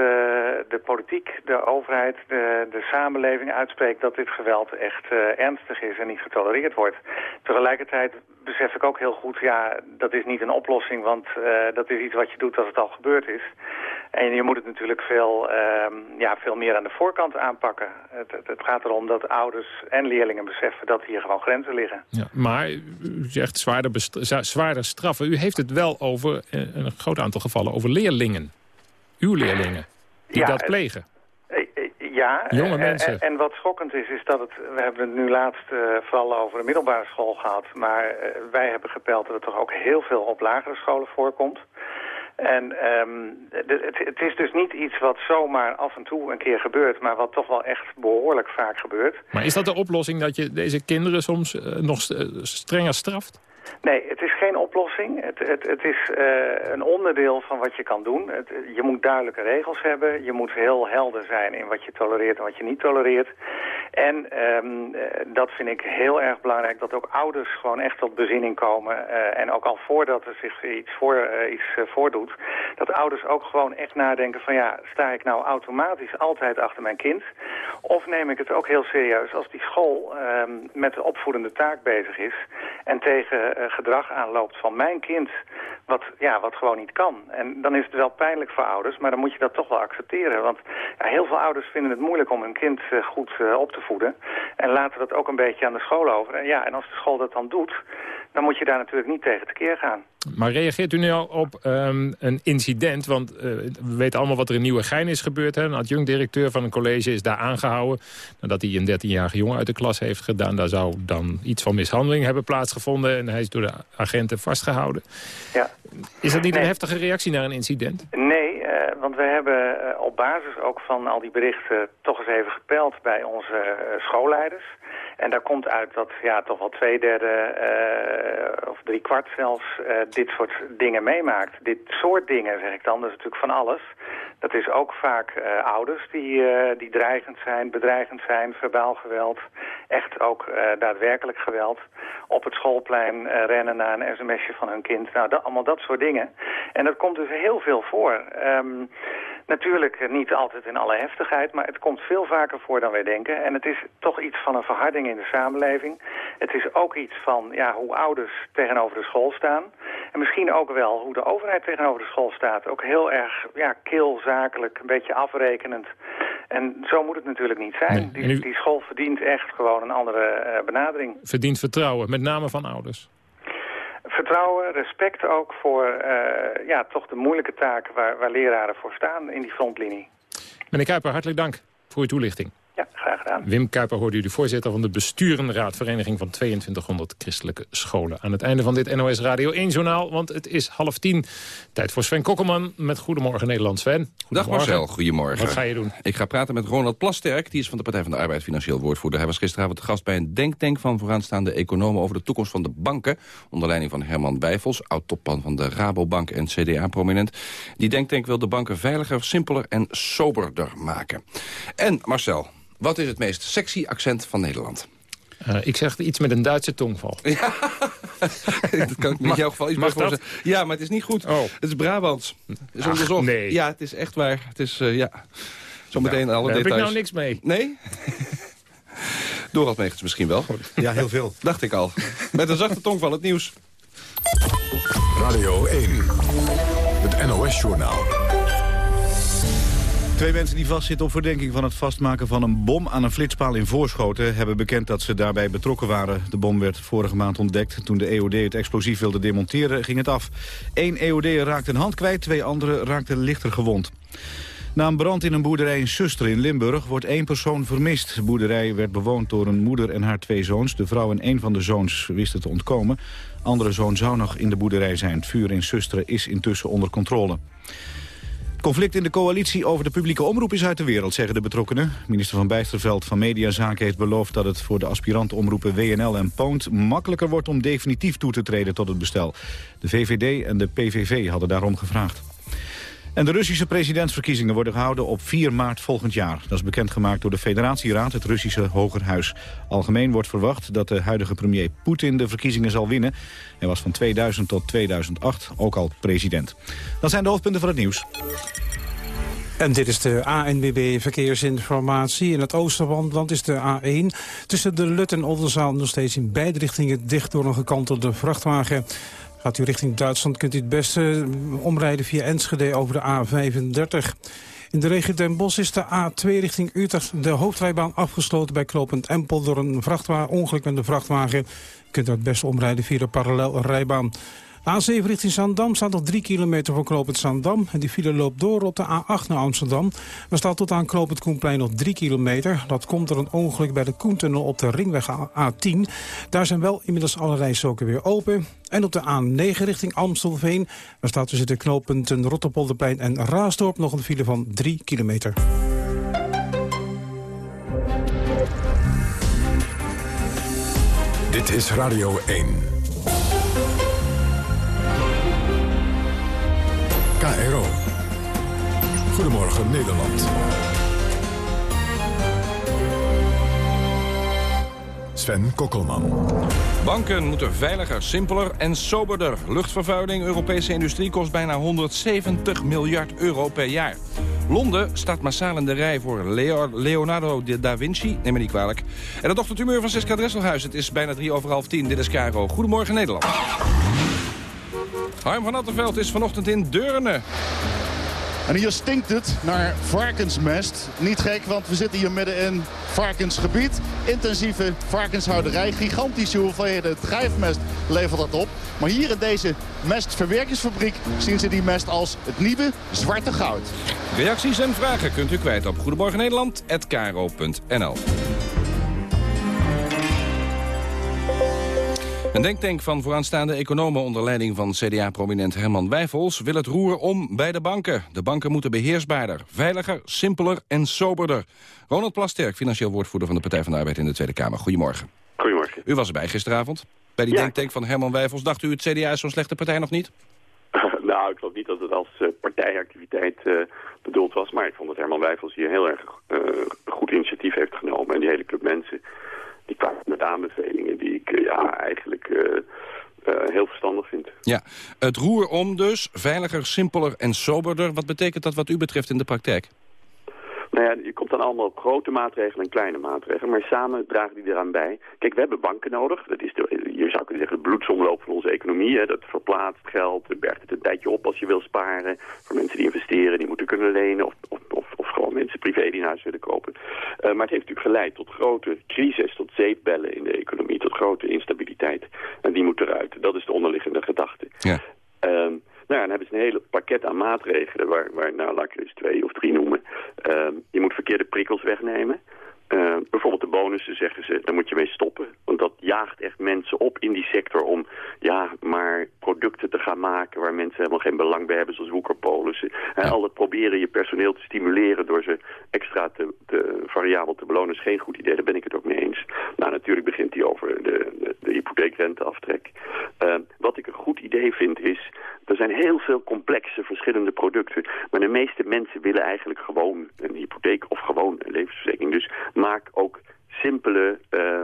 de politiek, de overheid, de, de samenleving uitspreekt dat dit geweld echt uh, ernstig is en niet getolereerd wordt. Tegelijkertijd besef ik ook heel goed, ja, dat is niet een oplossing, want uh, dat is iets wat je doet als het al gebeurd is. En je moet het natuurlijk veel, uh, ja, veel meer aan de voorkant aanpakken. Het, het, gaat erom dat ouders en leerlingen beseffen dat hier gewoon grenzen liggen. Ja, maar u zegt zwaarder, zwaarder straffen. U heeft het wel over, een groot aantal gevallen, over leerlingen. Uw leerlingen, die ja, dat plegen. Ja, Jonge mensen. En, en, wat schokkend is, is dat het... We hebben het nu laatst uh, vooral over de middelbare school gehad. Maar uh, wij hebben gepeld dat het toch ook heel veel op lagere scholen voorkomt. En um, het, het, is dus niet iets wat zomaar af en toe een keer gebeurt... maar wat toch wel echt behoorlijk vaak gebeurt. Maar is dat de oplossing dat je deze kinderen soms uh, nog strenger straft? Nee, het is geen oplossing. Het, het, het is uh, een onderdeel van wat je kan doen. Je moet duidelijke regels hebben. Je moet heel helder zijn in wat je tolereert en wat je niet tolereert. En um, dat vind ik heel erg belangrijk, dat ook ouders gewoon echt tot bezinning komen. Uh, en ook al voordat er zich iets, voor, iets voordoet, dat ouders ook gewoon echt nadenken van ja, sta ik nou automatisch altijd achter mijn kind? Of neem ik het ook heel serieus als die school um, met de opvoedende taak bezig is en tegen gedrag aanloopt van mijn kind, wat, ja, wat gewoon niet kan. En dan is het wel pijnlijk voor ouders, maar dan moet je dat toch wel accepteren. Want ja, heel veel ouders vinden het moeilijk om hun kind goed op te voeden. En laten dat ook een beetje aan de school over. En ja, en als de school dat dan doet, dan moet je daar natuurlijk niet tegen tekeer gaan. Maar reageert u nu al op um, een incident? Want uh, we weten allemaal wat er in Nieuwegein is gebeurd. Hè? Een adjunct-directeur van een college is daar aangehouden... nadat hij een 13-jarige jongen uit de klas heeft gedaan. Daar zou dan iets van mishandeling hebben plaatsgevonden... en hij is door de agenten vastgehouden. Ja. Is dat niet nee. een heftige reactie naar een incident? Nee, uh, want we hebben uh, op basis ook van al die berichten... toch eens even gepeld bij onze schoolleiders... En daar komt uit dat ja, toch wel twee derde uh, of drie kwart zelfs uh, dit soort dingen meemaakt. Dit soort dingen, zeg ik dan, dat is natuurlijk van alles. Dat is ook vaak uh, ouders die, die dreigend zijn, bedreigend zijn, verbaal geweld. Echt ook daadwerkelijk geweld. Op het schoolplein rennen naar een sms'je van hun kind. Nou, dat, allemaal dat soort dingen. En dat komt dus heel veel voor. Um, Natuurlijk eh, niet altijd in alle heftigheid, maar het komt veel vaker voor dan wij denken. En het is toch iets van een verharding in de samenleving. Het is ook iets van ja, hoe ouders tegenover de school staan. En misschien ook wel hoe de overheid tegenover de school staat. Ook heel erg ja, keelzakelijk, een beetje afrekenend. En zo moet het natuurlijk niet zijn. Nee. En Die, u- die school verdient echt gewoon een andere eh, benadering. Verdient vertrouwen, met name van ouders. Vertrouwen, respect ook voor eh, ja, toch de moeilijke taken waar, waar leraren voor staan in die frontlinie. Meneer Kuiper, hartelijk dank voor uw toelichting. Ja, graag gedaan. Wim Kuiper hoorde u de voorzitter van de besturenraad... Vereniging van 2200 Christelijke Scholen. Aan het einde van dit NOS Radio 1-journaal, want het is half tien. Tijd voor Sven Kokkelman met Goedemorgen Nederland. Sven, Dag goedemorgen. Marcel, goedemorgen. Wat ga je doen? Ik ga praten met Ronald Plasterk, die is van de Partij van de Arbeid financieel woordvoerder. Hij was gisteravond de gast bij een denktank van vooraanstaande economen over de toekomst van de banken. Onder leiding van Herman Wijfels, oud-topman van de Rabobank en CDA-prominent. Die denktank wil de banken veiliger, simpeler en soberder maken. En Marcel, wat is het meest sexy accent van Nederland? Eh, ik zeg iets met een Duitse tongval. dat kan ik in jouw geval iets mag dat? voorstellen. Ja, maar het is niet goed. Oh. Het is Brabants. Het is Ach, onderzocht. nee. Ja, het is echt waar. Het is, eh, ja... Zometeen alle Daar heb details. ik nou niks mee. Nee? Dorald Megens misschien wel. Ja, heel veel. Dacht ik al. Met een zachte tong van het nieuws. Radio 1. Het NOS-journaal. Twee mensen die vastzitten op verdenking van het vastmaken van een bom aan een flitspaal in Voorschoten hebben bekend dat ze daarbij betrokken waren. De bom werd vorige maand ontdekt. Toen de EOD het explosief wilde demonteren ging het af. Eén EOD raakte een hand kwijt, twee anderen raakten lichter gewond. Na een brand in een boerderij in Suster in Limburg wordt één persoon vermist. De boerderij werd bewoond door een moeder en haar twee zoons. De vrouw en één van de zoons wisten te ontkomen. Andere zoon zou nog in de boerderij zijn. Het vuur in Susteren is intussen onder controle. Conflict in de coalitie over de publieke omroep is uit de wereld, zeggen de betrokkenen. Minister van Bijsterveld van Mediazaken heeft beloofd dat het voor de aspirantenomroepen WNL en Poont makkelijker wordt om definitief toe te treden tot het bestel. De VVD en de PVV hadden daarom gevraagd. En de Russische presidentsverkiezingen worden gehouden op 4 maart volgend jaar. Dat is bekendgemaakt door de Federatieraad, het Russische Hogerhuis. Algemeen wordt verwacht dat de huidige premier Poetin de verkiezingen zal winnen. Hij was van 2000 tot 2008 ook al president. Dat zijn de hoofdpunten van het nieuws. En dit is de ANWB Verkeersinformatie. In het oosterland is de A1 tussen de Lut en Oldenzaal nog steeds in beide richtingen dicht door een gekantelde vrachtwagen. Gaat u richting Duitsland kunt u het beste omrijden via Enschede over de A35. In de regio Den Bosch is de A2 richting Utrecht de hoofdrijbaan afgesloten bij Knopend Empel door een vrachtwagen, ongeluk vrachtwagen. U kunt u het beste omrijden via de parallelrijbaan. De A7 richting Zandam staat nog 3 kilometer voor knooppunt Zandam. En die file loopt door op de A8 naar Amsterdam. Er staat tot aan knooppunt Koenplein nog 3 kilometer. Dat komt door een ongeluk bij de Koentunnel op de ringweg A10. Daar zijn wel inmiddels alle rijstroken weer open. En op de A9 richting Amstelveen. Daar staat tussen de knooppunten Rotterpolderplein en Raasdorp nog een file van 3 kilometer. Dit is Radio 1. KRO. Goedemorgen Nederland. Sven Kokkelman. Banken moeten veiliger, simpeler en soberder. Luchtvervuiling, Europese industrie kost bijna 170 miljard euro per jaar. Londen staat massaal in de rij voor Leo- Leonardo da Vinci. Neem me niet kwalijk. En het ochtendtumeur van Siska Dresselhuis. Het is bijna drie over half tien. Dit is Caro. Goedemorgen Nederland. Harm van Attenveld is vanochtend in Deurne. En hier stinkt het naar varkensmest. Niet gek, want we zitten hier midden in varkensgebied. Intensieve varkenshouderij. Gigantische hoeveelheden drijfmest levert dat op. Maar hier in deze mestverwerkingsfabriek zien ze die mest als het nieuwe zwarte goud. Reacties en vragen kunt u kwijt op Goedemorgen Een denktank van vooraanstaande economen onder leiding van CDA-prominent Herman Wijfels wil het roer om bij de banken. De banken moeten beheersbaarder, veiliger, simpeler en soberder. Ronald Plasterk, financieel woordvoerder van de Partij van de Arbeid in de Tweede Kamer. Goedemorgen. Goedemorgen. U was erbij gisteravond bij die Ja. denktank van Herman Wijfels. Dacht u het CDA is zo'n slechte partij nog niet? nou, ik geloof niet dat het als eh, partijactiviteit eh, bedoeld was. Maar ik vond dat Herman Wijfels hier heel erg eh, goed initiatief heeft genomen. En die hele club mensen, die met aanbevelingen die ik eh, ja, eigenlijk eh, eh, heel verstandig vind. Ja, het roer om dus, veiliger, simpeler en soberder. Wat betekent dat wat u betreft in de praktijk? Nou ja, je komt dan allemaal op grote maatregelen en kleine maatregelen. Maar samen dragen die eraan bij. Kijk, we hebben banken nodig. Dat is de, je zou kunnen zeggen de bloedsomloop van onze economie. Hè. Dat verplaatst geld, bergt het een tijdje op als je wil sparen. Voor mensen die investeren, die moeten kunnen lenen. Of, of, of, of gewoon mensen privé die een huis willen kopen. Uh, maar het heeft natuurlijk geleid tot grote crisis, tot zeepbellen in de economie. Tot grote instabiliteit. En die moet eruit. Dat is de onderliggende gedachte. Ja. Um, nou, dan hebben ze een hele pakket aan maatregelen, waar, waar nou, laat ik er twee of drie noemen. Uh, je moet verkeerde prikkels wegnemen. Uh, bijvoorbeeld de bonussen, zeggen ze, daar moet je mee stoppen. Want dat jaagt echt mensen op in die sector om ja, maar producten te gaan maken... waar mensen helemaal geen belang bij hebben, zoals woekerpolissen. En al het proberen je personeel te stimuleren door ze extra te, te, variabel te belonen... is geen goed idee, daar ben ik het ook mee eens. Nou, natuurlijk begint hij over de, de, de hypotheekrenteaftrek. Uh, wat ik een goed idee vind is... er zijn heel veel complexe verschillende producten... maar de meeste mensen willen eigenlijk gewoon een hypotheek of gewoon een levensverzekering. Dus maak ook simpele uh,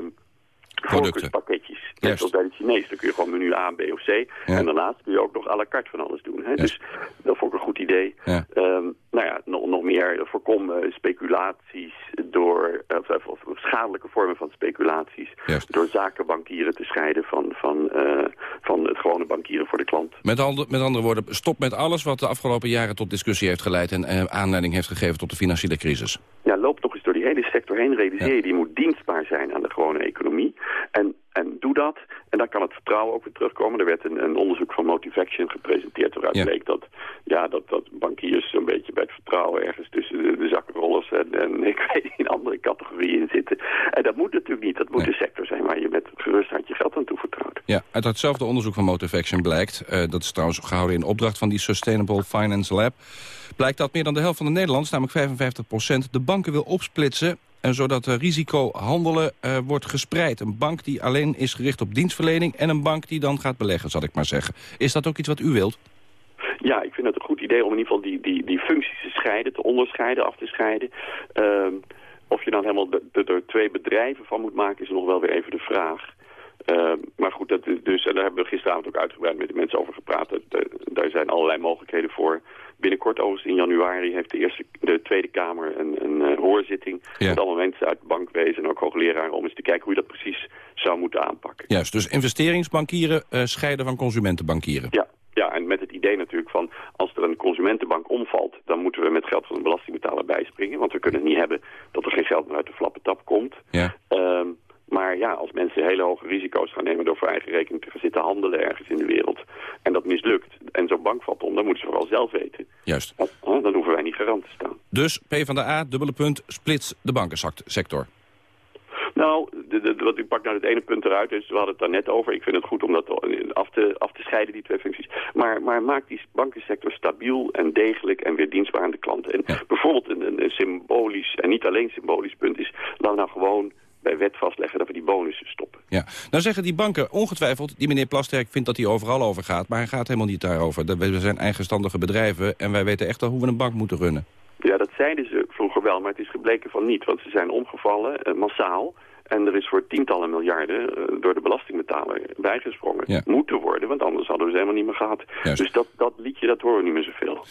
focuspakketjes. Net zoals bij de Chinees. Dan kun je gewoon menu A, B of C. En daarnaast kun je ook nog à la carte van alles doen. Hè? Yes. Dus dat vond ik een goed idee. Ja. Um, nou ja, nog, nog meer voorkom uh, speculaties door, of, of, of, schadelijke vormen van speculaties. Yes. Door zakenbankieren te scheiden van, van, uh, van het gewone bankieren voor de klant. Met, al, met andere woorden, stop met alles wat de afgelopen jaren tot discussie heeft geleid en uh, aanleiding heeft gegeven tot de financiële crisis. Ja, loop hele sector heen. Realiseer je, die moet dienstbaar zijn aan de gewone economie. En, en doe dat. En dan kan het vertrouwen ook weer terugkomen. Er werd een, een onderzoek van Motivaction gepresenteerd waaruit Ja. bleek dat, ja, dat, dat bankiers zo'n beetje bij het vertrouwen ergens tussen de, de zakkenrollers en, en ik weet niet, in andere categorieën zitten. En dat moet natuurlijk niet. Dat moet de sector zijn waar je met gerust hart je geld aan toevertrouwt. Ja, uit hetzelfde onderzoek van Motivaction blijkt... Uh, dat is trouwens gehouden in opdracht van die Sustainable Finance Lab... blijkt dat meer dan de helft van de Nederlanders, namelijk 55 procent... de banken wil opsplitsen en zodat risicohandelen uh, wordt gespreid. Een bank die alleen is gericht op dienstverlening... en een bank die dan gaat beleggen, zal ik maar zeggen. Is dat ook iets wat u wilt? Ja, ik vind het een goed idee om in ieder geval die, die, die functies te scheiden, te onderscheiden, af te scheiden. Uh, of je dan helemaal er twee bedrijven van moet maken, is nog wel weer even de vraag. Uh, maar goed, dat, dus, en daar hebben we gisteravond ook uitgebreid met de mensen over gepraat. Dat, daar zijn allerlei mogelijkheden voor. Binnenkort overigens in januari heeft de, eerste, de Tweede Kamer een, een uh, hoorzitting... Ja. met allemaal mensen uit bankwezen en ook hoogleraren... om eens te kijken hoe je dat precies zou moeten aanpakken. Juist, dus investeringsbankieren uh, scheiden van consumentenbankieren. Ja, ja, en met het idee natuurlijk van... als er een consumentenbank omvalt... dan moeten we met geld van de belastingbetaler bijspringen. Want we kunnen het niet hebben dat er geen geld meer uit de flappe tap komt. Ja. Uh, maar ja, als mensen hele hoge risico's gaan nemen door voor eigen rekening te gaan zitten handelen ergens in de wereld. En dat mislukt. En zo'n bank valt om, dan moeten ze vooral zelf weten. Juist. Dan, dan hoeven wij niet garant te staan. Dus PvdA, dubbele punt, splits de bankensector. Nou, de, de, wat u pakt nou het ene punt eruit, dus we hadden het daar net over. Ik vind het goed om dat af te, af te scheiden, die twee functies. Maar, maar maak die bankensector stabiel en degelijk en weer dienstbaar aan de klanten. En ja. bijvoorbeeld een, een, een symbolisch, en niet alleen symbolisch punt is, laten we nou gewoon bij wet vastleggen dat we die bonussen stoppen. Ja, nou zeggen die banken ongetwijfeld, die meneer Plasterk vindt dat hij overal over gaat, maar hij gaat helemaal niet daarover. We zijn eigenstandige bedrijven en wij weten echt wel hoe we een bank moeten runnen. Ja, dat zeiden ze vroeger wel, maar het is gebleken van niet, want ze zijn omgevallen, uh, massaal. En er is voor tientallen miljarden uh, door de belastingbetaler bijgesprongen. Ja. Moeten worden, want anders hadden we ze helemaal niet meer gehad. Juist. Dus dat, dat liedje, dat horen we niet meer zoveel.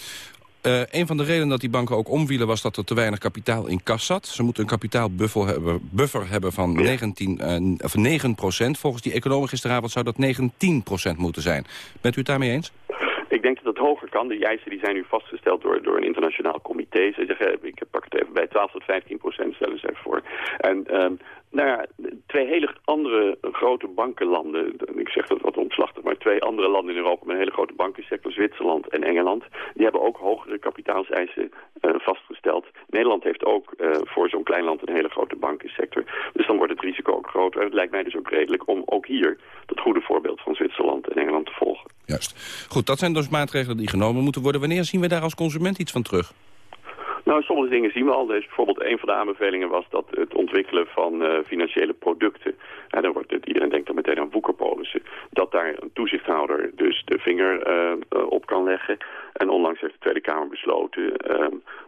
Uh, een van de redenen dat die banken ook omvielen was dat er te weinig kapitaal in kas zat. Ze moeten een kapitaalbuffer hebben, buffer hebben van Ja. 19, uh, of 9 procent. Volgens die economen gisteravond zou dat 19 procent moeten zijn. Bent u het daarmee eens? Ik denk dat het hoger kan. Die eisen die zijn nu vastgesteld door, door een internationaal comité. Ze zeggen, ik pak het even bij 12 tot 15 procent stellen ze voor. En um, nou ja, twee hele andere grote bankenlanden, ik zeg dat wat omslachtig, maar twee andere landen in Europa met een hele grote bankensector, Zwitserland en Engeland, die hebben ook hogere kapitaalseisen uh, vastgesteld. Nederland heeft ook uh, voor zo'n klein land een hele grote bankensector. Dus dan wordt het risico ook groter. En het lijkt mij dus ook redelijk om ook hier dat goede voorbeeld van Zwitserland en Engeland te volgen. Juist. Goed, dat zijn dus maatregelen die genomen moeten worden. Wanneer zien we daar als consument iets van terug? Nou, sommige dingen zien we al. Dus bijvoorbeeld een van de aanbevelingen was dat het ontwikkelen van uh, financiële producten. En dan wordt het, iedereen denkt dan meteen aan woekerpolissen. Dat daar een toezichthouder dus de vinger uh, op kan leggen. En onlangs heeft de Tweede Kamer besloten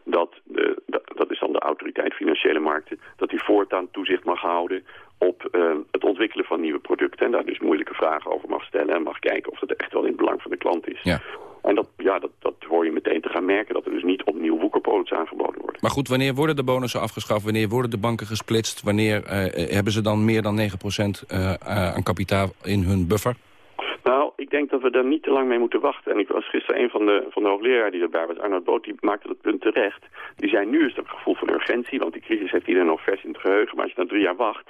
dat, de, dat is dan de autoriteit financiële markten, dat die voortaan toezicht mag houden op eh, het ontwikkelen van nieuwe producten. En daar dus moeilijke vragen over mag stellen en mag kijken of dat echt wel in het belang van de klant is. Ja. En dat, ja, dat, dat hoor je meteen te gaan merken, dat er dus niet opnieuw woekerpolis aangeboden worden. Maar goed, wanneer worden de bonussen afgeschaft? Wanneer worden de banken gesplitst? Wanneer eh, hebben ze dan meer dan 9% uh, aan kapitaal in hun buffer? Nou, ik denk dat we daar niet te lang mee moeten wachten. En ik was gisteren een van de, van de hoogleraren die erbij was, Arnold Boot, die maakte dat punt terecht. Die zei, nu is er een gevoel van urgentie, want die crisis heeft iedereen nog vers in het geheugen. Maar als je na drie jaar wacht,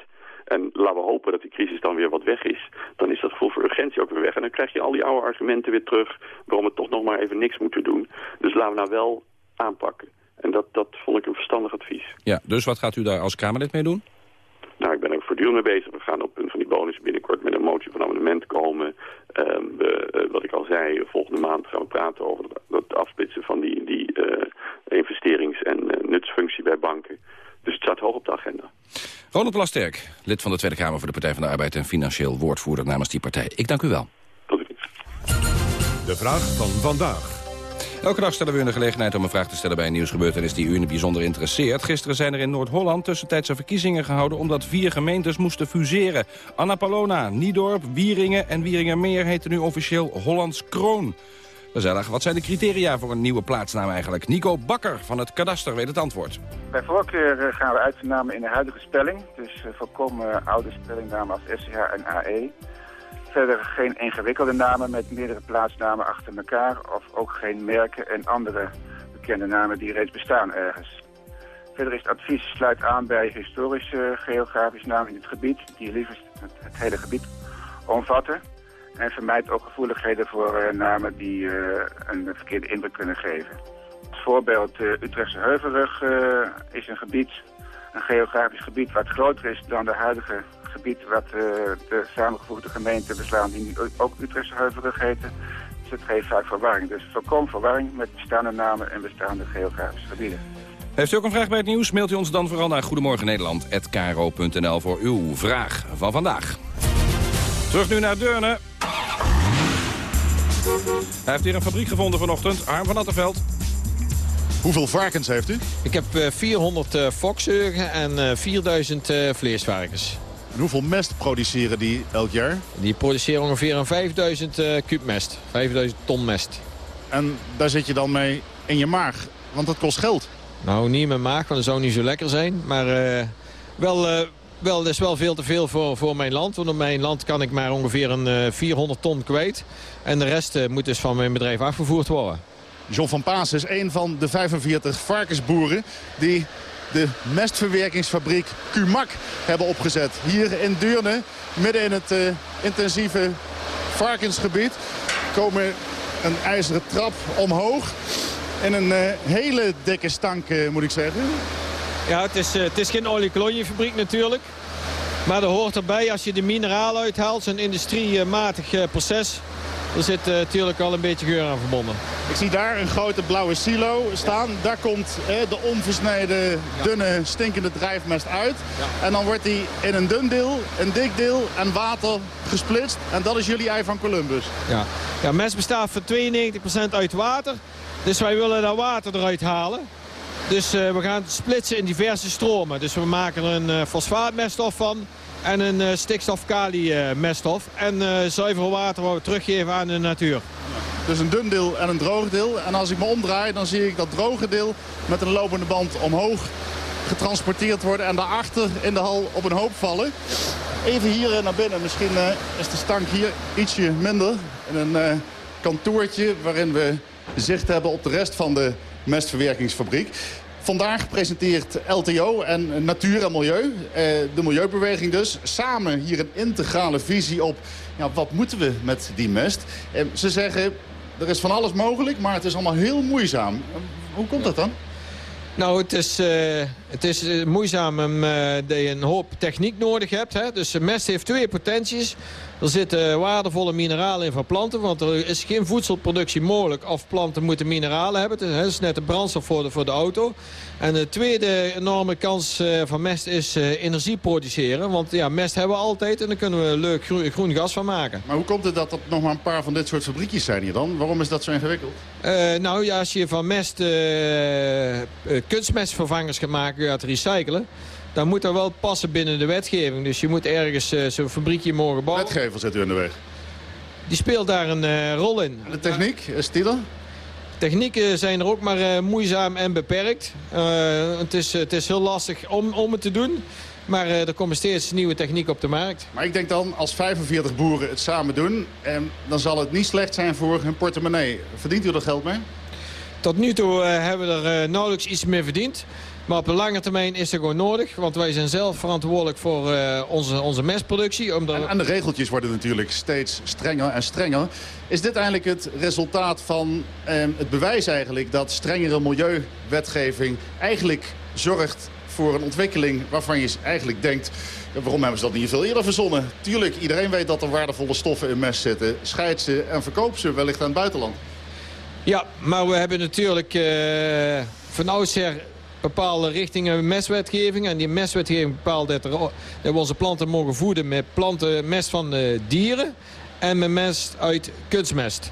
en laten we hopen dat die crisis dan weer wat weg is, dan is dat gevoel voor urgentie ook weer weg. En dan krijg je al die oude argumenten weer terug waarom we toch nog maar even niks moeten doen. Dus laten we nou wel aanpakken. En dat, dat vond ik een verstandig advies. Ja, dus wat gaat u daar als Kamerlid mee doen? Nou, ik ben er voortdurend mee bezig. We gaan op punt van die bonus binnenkort met een motie van amendement komen. Uh, we, uh, wat ik al zei, volgende maand gaan we praten over het afsplitsen van die, die uh, investerings- en nutsfunctie bij banken. Dus het staat hoog op de agenda. Ronald Plasterk, lid van de Tweede Kamer voor de Partij van de Arbeid... en financieel woordvoerder namens die partij. Ik dank u wel. Tot ziens. De vraag van vandaag. Elke dag stellen we u de gelegenheid om een vraag te stellen bij een nieuwsgebeurtenis die u in het bijzonder interesseert. Gisteren zijn er in Noord-Holland tussentijdse verkiezingen gehouden omdat vier gemeentes moesten fuseren. Anna Palona, Niedorp, Wieringen en Wieringermeer heten nu officieel Hollands Kroon. Gezellig. Wat zijn de criteria voor een nieuwe plaatsnaam eigenlijk? Nico Bakker van het Kadaster weet het antwoord. Bij voorkeur gaan we uit de namen in de huidige spelling. Dus voorkomen oude spellingnamen als SCH en AE. Verder geen ingewikkelde namen met meerdere plaatsnamen achter elkaar... of ook geen merken en andere bekende namen die reeds bestaan ergens. Verder is het advies sluit aan bij historische geografische namen in het gebied... die het, het hele gebied omvatten. En vermijdt ook gevoeligheden voor uh, namen die uh, een verkeerde indruk kunnen geven. Als voorbeeld uh, Utrechtse Heuvelrug is een gebied, een geografisch gebied... wat groter is dan de huidige gebied wat de samengevoegde gemeenten beslaan die nu ook Utrechtse Heuvelrug heten. Dus het geeft vaak verwarring. Dus voorkom verwarring met bestaande namen en bestaande geografische gebieden. Heeft u ook een vraag bij het nieuws? Mailt u ons dan vooral naar goedemorgennederland.kro.nl voor uw vraag van vandaag. Terug nu naar Deurne. Hij heeft hier een fabriek gevonden vanochtend. Arm van Attenveld. Hoeveel varkens heeft u? Ik heb uh, 400 uh, fokzeugen en uh, 4000 vleesvarkens. En hoeveel mest produceren die elk jaar? Die produceren ongeveer een 5000 uh, kuub mest. 5000 ton mest. En daar zit je dan mee in je maag, want dat kost geld. Nou, niet in mijn maag, want dat zou niet zo lekker zijn. Maar uh, wel, uh, wel, dat is wel veel te veel voor, voor mijn land. Want op mijn land kan ik maar ongeveer een uh, 400 ton kwijt. En de rest moet dus van mijn bedrijf afgevoerd worden. John van Paas is een van de 45 varkensboeren die de mestverwerkingsfabriek Cumac hebben opgezet. Hier in Deurne, midden in het uh, intensieve varkensgebied, komen een ijzeren trap omhoog. En een hele dikke stank, moet ik zeggen. Ja, het is, het is geen oliekolonjefabriek natuurlijk. Maar er hoort erbij, als je de mineralen uithaalt, zo'n industriematig proces... Er zit uh, natuurlijk al een beetje geur aan verbonden. Ik zie daar een grote blauwe silo staan. Ja. Daar komt eh, de onversneden, dunne, stinkende drijfmest uit. Ja. En dan wordt die in een dun deel, een dik deel en water gesplitst. En dat is jullie ei van Columbus. Ja, ja mest bestaat voor 92% uit water. Dus wij willen dat water eruit halen. Dus uh, we gaan het splitsen in diverse stromen. Dus we maken er een fosfaatmeststof van en een uh, stikstof-kali-meststof. en zuiver water wat we teruggeven aan de natuur. Dus een dun deel en een droog deel. En als ik me omdraai, dan zie ik dat droge deel met een lopende band omhoog getransporteerd worden. En daarachter in de hal op een hoop vallen. Even hier naar binnen. Misschien is de stank hier ietsje minder. In een kantoortje waarin we zicht hebben op de rest van de mestverwerkingsfabriek. Vandaag presenteert LTO en Natuur en Milieu, de milieubeweging dus... samen hier een integrale visie op ja, wat moeten we met die mest. Ze zeggen, er is van alles mogelijk, maar het is allemaal heel moeizaam. Hoe komt dat dan? Nou, het is, het is moeizaam uh, je een hoop techniek nodig hebt. Hè? Dus mest heeft twee potenties. Er zitten waardevolle mineralen in van planten, want er is geen voedselproductie mogelijk of planten moeten mineralen hebben. Het is, net de brandstof voor de, voor de auto. En de tweede enorme kans uh, van mest is uh, energie produceren. Want ja, mest hebben we altijd en daar kunnen we leuk groen, groen gas van maken. Maar hoe komt het dat er nog maar een paar van dit soort fabriekjes zijn hier dan? Waarom is dat zo ingewikkeld? Uh, nou ja, als je van mest kunstmestvervangers gaat maken... gaat recyclen... dan moet dat wel passen binnen de wetgeving. Dus je moet ergens uh, zo'n fabriekje mogen bouwen. Wetgever zit u in de weg? Die speelt daar een uh, rol in. En de techniek, is die er? Technieken zijn er ook maar uh, moeizaam en beperkt. het, is, het is heel lastig om, om het te doen. Maar er komen steeds nieuwe techniek op de markt. Maar ik denk dan, als 45 boeren het samen doen... dan zal het niet slecht zijn voor hun portemonnee. Verdient u er geld mee? Tot nu toe hebben we er nauwelijks iets mee verdiend. Maar op de lange termijn is het gewoon nodig. Want wij zijn zelf verantwoordelijk voor uh, onze, onze mestproductie. Omdat... En, en, de regeltjes worden natuurlijk steeds strenger en strenger. Is dit eigenlijk het resultaat van eh, het bewijs eigenlijk... dat strengere milieuwetgeving eigenlijk zorgt voor een ontwikkeling waarvan je eigenlijk denkt... waarom hebben ze dat niet veel eerder verzonnen? Tuurlijk, iedereen weet dat er waardevolle stoffen in mest zitten. Scheid ze en verkoop ze wellicht aan het buitenland. Ja, maar we hebben natuurlijk uh, van oudsher bepaalde richtingen meswetgeving. En die meswetgeving bepaalt dat, er, dat we onze planten mogen voeden met plantenmest van uh, dieren. En met mest uit kunstmest.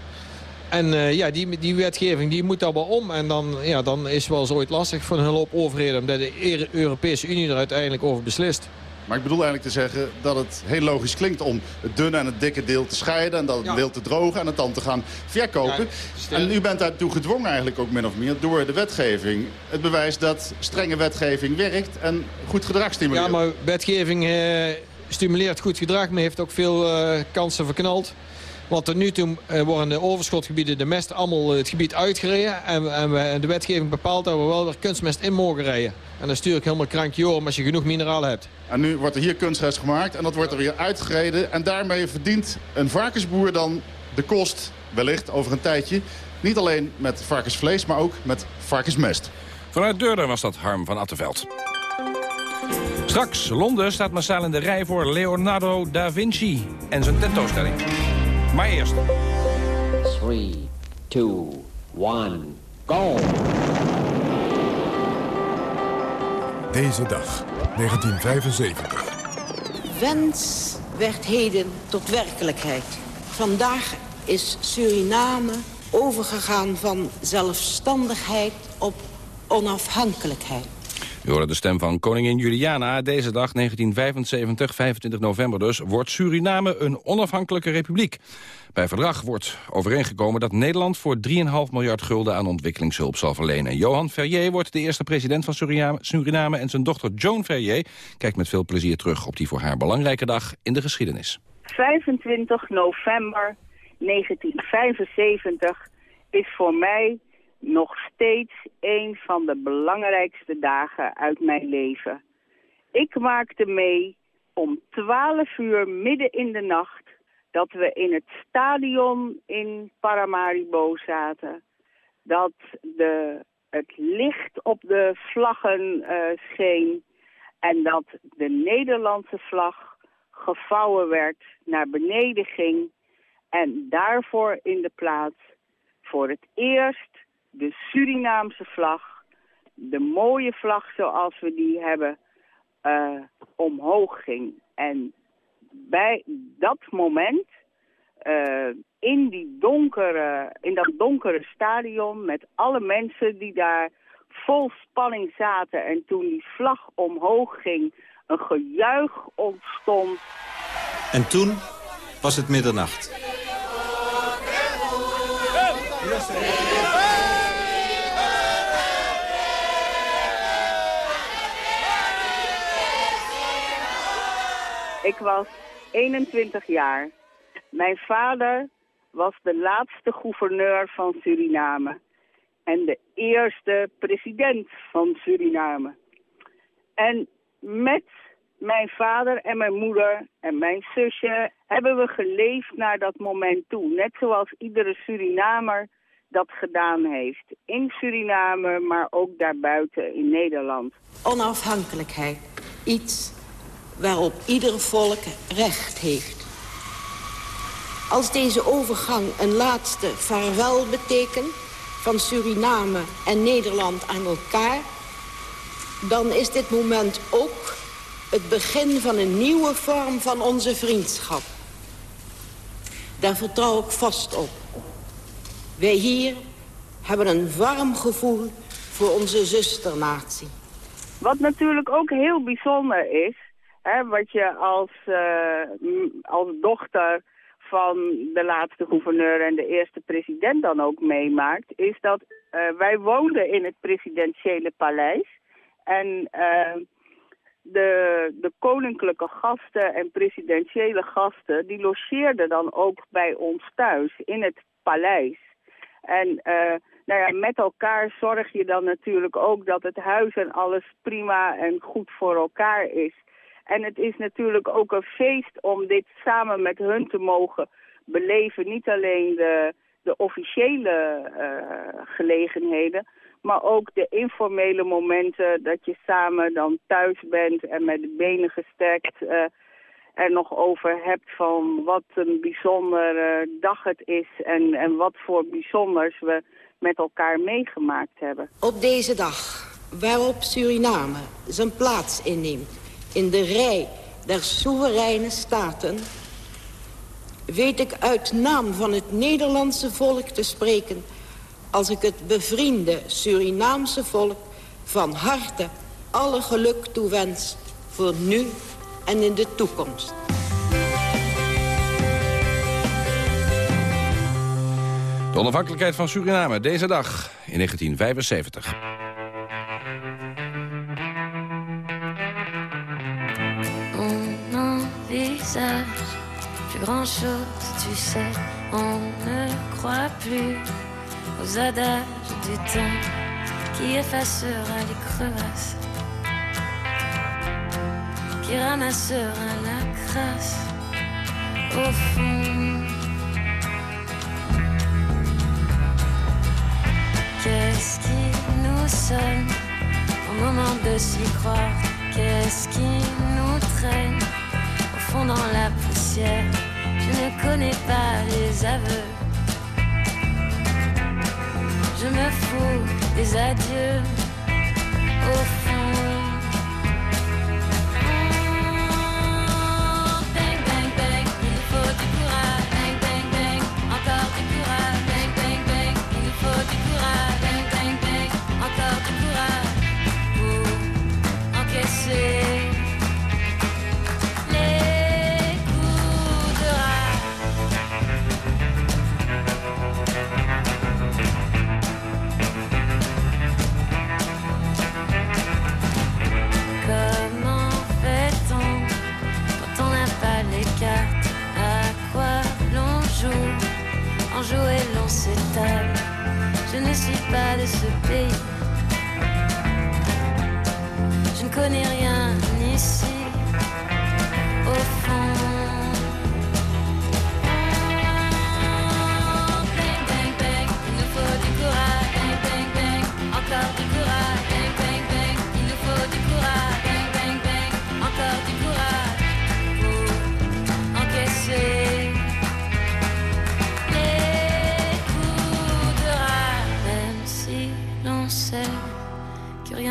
En uh, ja, die, die wetgeving die moet daar wel om. En dan, ja, dan is het wel eens ooit lastig voor een hulp overheden... omdat de Europese Unie er uiteindelijk over beslist. Maar ik bedoel eigenlijk te zeggen dat het heel logisch klinkt om het dunne en het dikke deel te scheiden. En dat het deel te drogen en het dan te gaan verkopen. en u bent daartoe gedwongen eigenlijk ook min of meer door de wetgeving. Het bewijs dat strenge wetgeving werkt en goed gedrag stimuleert. Ja, maar wetgeving eh, stimuleert goed gedrag, maar heeft ook veel eh, kansen verknald. Want tot nu toe eh, worden de overschotgebieden, de mest, allemaal het gebied uitgereden. En, en, de wetgeving bepaalt dat we wel weer kunstmest in mogen rijden. En dan stuur ik helemaal krankje om als je genoeg mineralen hebt. En nu wordt er hier kunstmest gemaakt en dat wordt er weer uitgereden. En daarmee verdient een varkensboer dan de kost, wellicht over een tijdje... niet alleen met varkensvlees, maar ook met varkensmest. Vanuit Deurder was dat Harm van Attenveld. Straks, Londen staat massaal in de rij voor Leonardo da Vinci en zijn tentoonstelling. Maar eerst. 3, 2, 1, go! Deze dag, 1975. Wens werd heden tot werkelijkheid. Vandaag is Suriname overgegaan van zelfstandigheid op onafhankelijkheid. Horen de stem van koningin Juliana. Deze dag, 1975, 25 november dus, wordt Suriname een onafhankelijke republiek. Bij verdrag wordt overeengekomen dat Nederland voor 3,5 miljard gulden aan ontwikkelingshulp zal verlenen. Johan Ferrier wordt de eerste president van Suriname, Suriname en zijn dochter Joan Ferrier kijkt met veel plezier terug op die voor haar belangrijke dag in de geschiedenis. 25 november 1975 is voor mij nog steeds een van de belangrijkste dagen uit mijn leven. Ik maakte mee om 12 uur midden in de nacht dat we in het stadion in Paramaribo zaten. Dat de, het licht op de vlaggen uh, scheen en dat de Nederlandse vlag gevouwen werd, naar beneden ging en daarvoor in de plaats voor het eerst de Surinaamse vlag, de mooie vlag zoals we die hebben, uh, omhoog ging. En bij dat moment, uh, in, die donkere, in dat donkere stadion met alle mensen die daar vol spanning zaten en toen die vlag omhoog ging, een gejuich ontstond. En toen was het middernacht. Ik was 21 jaar. Mijn vader was de laatste gouverneur van Suriname. En de eerste president van Suriname. En met mijn vader en mijn moeder en mijn zusje hebben we geleefd naar dat moment toe. Net zoals iedere Surinamer dat gedaan heeft. In Suriname, maar ook daarbuiten in Nederland. Onafhankelijkheid. Iets waarop ieder volk recht heeft. Als deze overgang een laatste vaarwel betekent van Suriname en Nederland aan elkaar... dan is dit moment ook het begin van een nieuwe vorm van onze vriendschap. Daar vertrouw ik vast op. Wij hier hebben een warm gevoel voor onze zusternatie. Wat natuurlijk ook heel bijzonder is, wat je als, uh, als dochter van de laatste gouverneur en de eerste president dan ook meemaakt, is dat uh, wij woonden in het presidentiële paleis. En uh, de, de koninklijke gasten en presidentiële gasten, die logeerden dan ook bij ons thuis in het paleis. En nou ja, met elkaar zorg je dan natuurlijk ook dat het huis en alles prima en goed voor elkaar is. En het is natuurlijk ook een feest om dit samen met hun te mogen beleven. Niet alleen de, de officiële uh, gelegenheden, maar ook de informele momenten dat je samen dan thuis bent en met de benen gestrekt uh, er nog over hebt van wat een bijzondere dag het is en, en wat voor bijzonders we met elkaar meegemaakt hebben. Op deze dag waarop Suriname zijn plaats inneemt in de rij der soevereine staten... weet ik uit naam van het Nederlandse volk te spreken... als ik het bevriende Surinaamse volk van harte alle geluk toewens... voor nu en in de toekomst. De onafhankelijkheid van Suriname, deze dag in 1975. Plus grand chose, tu sais, on ne croit plus aux adages du temps qui effacera les crevasses, qui ramassera la crasse au fond. Qu'est-ce qui nous sonne au moment de s'y croire? Qu'est-ce qui nous traîne? Dans la poussière Je ne connais pas les aveux. Je me fous des adieux au fond. Bang, bang, bang, il faut du courage. Bang, bang, bang, encore du courage. Bang, bang, bang, il faut du courage. Bang, bang, bang, encore du courage. Pour encaisser. Je ne suis pas de ce pays. Je ne connais rien ici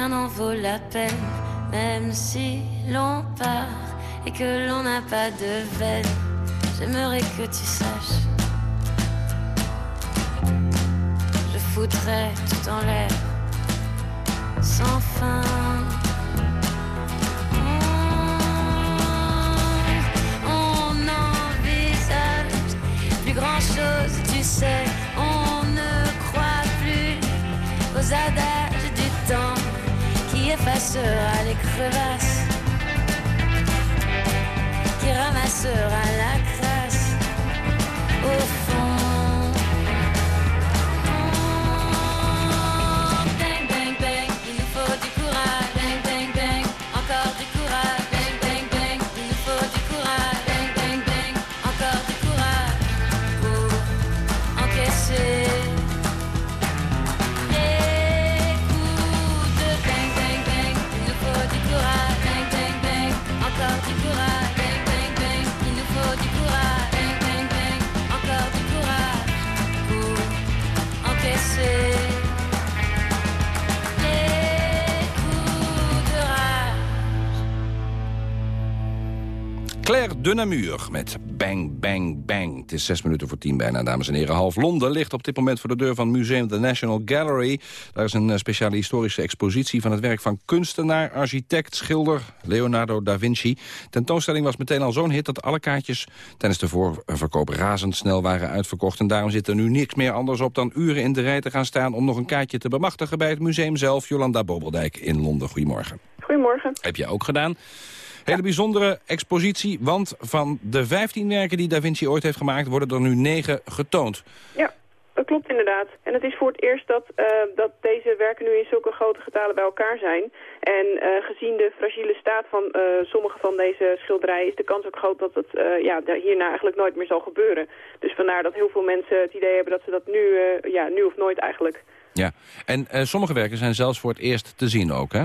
n'en vaut la peine Même si l'on part et que l'on n'a pas de veine. J'aimerais que tu saches. Je foutrais tout en l'air Sans fin Effacera les crevasses Qui ramassera de Namur met Bang Bang Bang. Het is zes minuten voor tien bijna, dames en heren. Half Londen ligt op dit moment voor de deur van Museum The National Gallery. Daar is een eh, speciale historische expositie van het werk van kunstenaar, architect, schilder Leonardo da Vinci. Tentoonstelling was meteen al zo'n hit dat alle kaartjes tijdens de voorverkoop razendsnel waren uitverkocht. En daarom zit er nu niks meer anders op dan uren in de rij te gaan staan om nog een kaartje te bemachtigen bij het museum zelf. Jolanda Bobeldijk in Londen. Goedemorgen. Goedemorgen. Heb je ook gedaan. Hele bijzondere expositie, want van de 15 werken die Da Vinci ooit heeft gemaakt... worden er nu 9 getoond. Ja, dat klopt inderdaad. En het is voor het eerst dat, uh, dat deze werken nu in zulke grote getalen bij elkaar zijn. En uh, gezien de fragiele staat van uh, sommige van deze schilderijen... is de kans ook groot dat het ja, hierna eigenlijk nooit meer zal gebeuren. Dus vandaar dat heel veel mensen het idee hebben dat ze dat nu, ja, nu of nooit eigenlijk... Ja, en sommige werken zijn zelfs voor het eerst te zien ook, hè?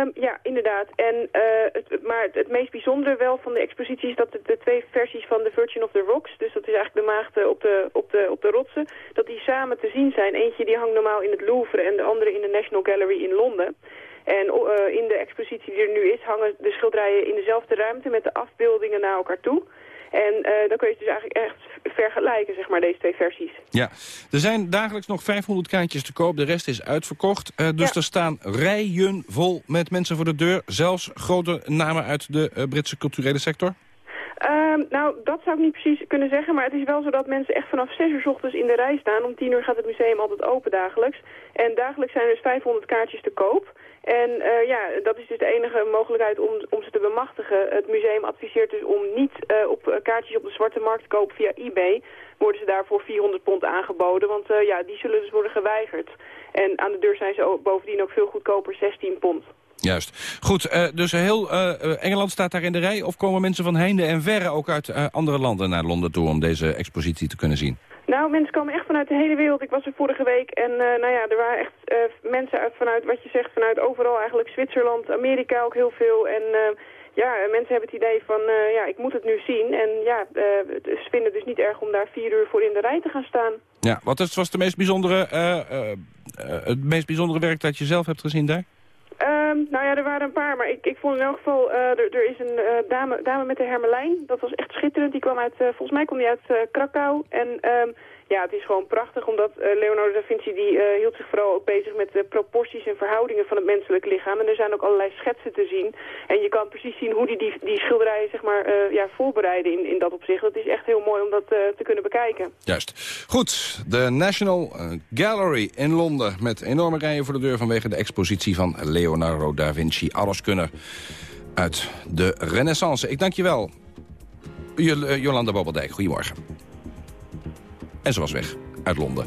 Um, ja, inderdaad. En, uh, het, maar het, meest bijzondere wel van de expositie is dat de, twee versies van The Virgin of the Rocks, dus dat is eigenlijk de maagd op de, op, de, op de rotsen, dat die samen te zien zijn. Eentje die hangt normaal in het Louvre en de andere in de National Gallery in Londen. En uh, in de expositie die er nu is hangen de schilderijen in dezelfde ruimte met de afbeeldingen naar elkaar toe. En uh, dan kun je het dus eigenlijk echt vergelijken, zeg maar, deze twee versies. Ja, er zijn dagelijks nog 500 kaartjes te koop, de rest is uitverkocht. Uh, dus er staan rijen vol met mensen voor de deur, zelfs grote namen uit de uh, Britse culturele sector? Um, nou, dat zou ik niet precies kunnen zeggen, maar het is wel zo dat mensen echt vanaf 6 uur s ochtends in de rij staan. Om 10 uur gaat het museum altijd open dagelijks. En dagelijks zijn er dus 500 kaartjes te koop. En uh, ja, dat is dus de enige mogelijkheid om, om ze te bemachtigen. Het museum adviseert dus om niet uh, op kaartjes op de zwarte markt te kopen via eBay. Worden ze daarvoor 400 pond aangeboden, want ja, die zullen dus worden geweigerd. En aan de deur zijn ze bovendien ook veel goedkoper, 16 pond. Juist. Goed, dus heel Engeland staat daar in de rij... of komen mensen van heinde en verre ook uit andere landen naar Londen toe... om deze expositie te kunnen zien? Nou, mensen komen echt vanuit de hele wereld. Ik was er vorige week en uh, nou ja, er waren echt uh, mensen uit, vanuit, wat je zegt, vanuit overal eigenlijk. Zwitserland, Amerika ook heel veel. En uh, ja, mensen hebben het idee van, ja, ik moet het nu zien. En ja, ze vinden het dus niet erg om daar vier uur voor in de rij te gaan staan. Ja, wat was de meest bijzondere, het meest bijzondere werk dat je zelf hebt gezien daar? Um, nou ja, er waren een paar, maar ik, ik vond in elk geval, uh, er, is een uh, dame, dame met de hermelijn. Dat was echt schitterend. Die kwam uit, uh, volgens mij kwam die uit Krakau. En um, ja, het is gewoon prachtig, omdat uh, Leonardo da Vinci die, uh, hield zich vooral ook bezig met de proporties en verhoudingen van het menselijk lichaam. En er zijn ook allerlei schetsen te zien. En je kan precies zien hoe die die, die schilderijen zeg maar, uh, ja, voorbereiden in, in dat opzicht. Dat is echt heel mooi om dat te kunnen bekijken. Juist. Goed, de National Gallery in Londen met enorme rijen voor de deur vanwege de expositie van Leonardo da Vinci. Alleskunner uit de renaissance. Ik dank je wel. Jolanda Bobeldijk, goedemorgen. En ze was weg uit Londen.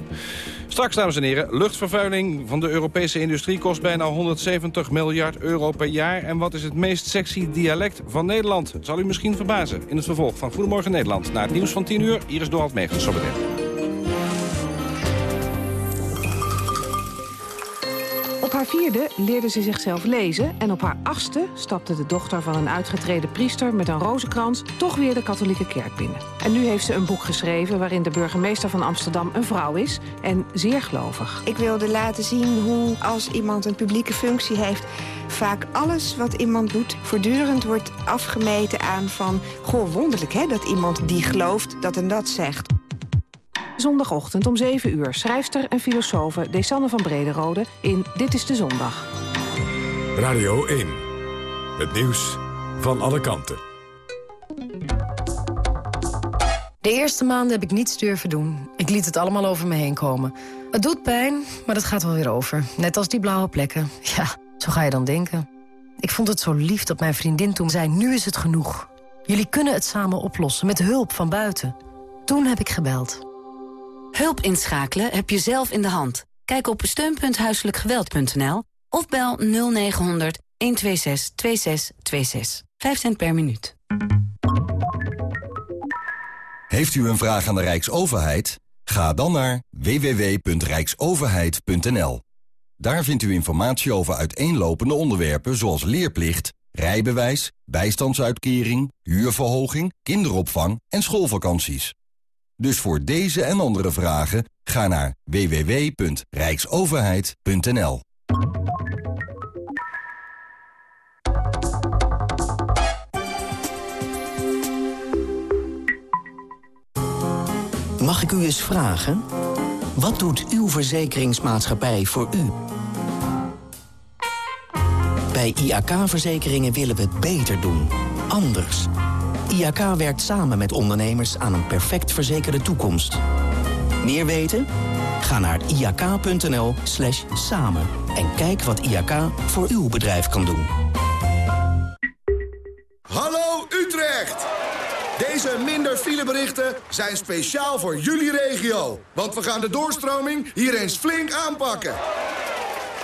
Straks, dames en heren, luchtvervuiling van de Europese industrie kost bijna 170 miljard euro per jaar. En wat is het meest sexy dialect van Nederland? Het zal u misschien verbazen in het vervolg van Goedemorgen Nederland. Na het nieuws van 10 uur, hier is Dorald Megens, zo. Haar vierde leerde ze zichzelf lezen... en op haar achtste stapte de dochter van een uitgetreden priester... met een rozenkrans toch weer de katholieke kerk binnen. En nu heeft ze een boek geschreven waarin de burgemeester van Amsterdam een vrouw is... en zeer gelovig. Ik wilde laten zien hoe als iemand een publieke functie heeft... vaak alles wat iemand doet voortdurend wordt afgemeten aan van... goh, wonderlijk hè, dat iemand die gelooft dat en dat zegt. Zondagochtend om 7 uur. Schrijfster en filosofe Desanne van Brederode in Dit is de Zondag. Radio 1. Het nieuws van alle kanten. De eerste maanden heb ik niets durven doen. Ik liet het allemaal over me heen komen. Het doet pijn, maar dat gaat wel weer over. Net als die blauwe plekken. Ja, zo ga je dan denken. Ik vond het zo lief dat mijn vriendin toen zei... nu is het genoeg. Jullie kunnen het samen oplossen, met hulp van buiten. Toen heb ik gebeld. Hulp inschakelen heb je zelf in de hand. Kijk op steunpunthuiselijkgeweld.nl of bel 0900 126 2626. 5 cent per minuut. Heeft u een vraag aan de Rijksoverheid? Ga dan naar www.rijksoverheid.nl. Daar vindt u informatie over uiteenlopende onderwerpen zoals leerplicht, rijbewijs, bijstandsuitkering, huurverhoging, kinderopvang en schoolvakanties. Dus voor deze en andere vragen ga naar www.rijksoverheid.nl. Mag ik u eens vragen? Wat doet uw verzekeringsmaatschappij voor u? Bij IAK-verzekeringen willen we het beter doen. Anders. IAK werkt samen met ondernemers aan een perfect verzekerde toekomst. Meer weten? Ga naar iak.nl slash samen en kijk wat IAK voor uw bedrijf kan doen. Hallo Utrecht! Deze minder fileberichten zijn speciaal voor jullie regio. Want we gaan de doorstroming hier eens flink aanpakken.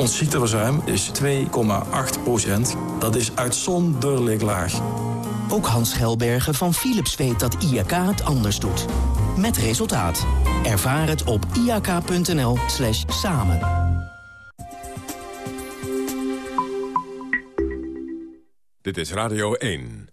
Ons ziekteverzuim is 2,8 procent. Dat is uitzonderlijk laag. Ook Hans Gelbergen van Philips weet dat IAK het anders doet. Met resultaat. Ervaar het op iak.nl slash samen. Dit is Radio 1.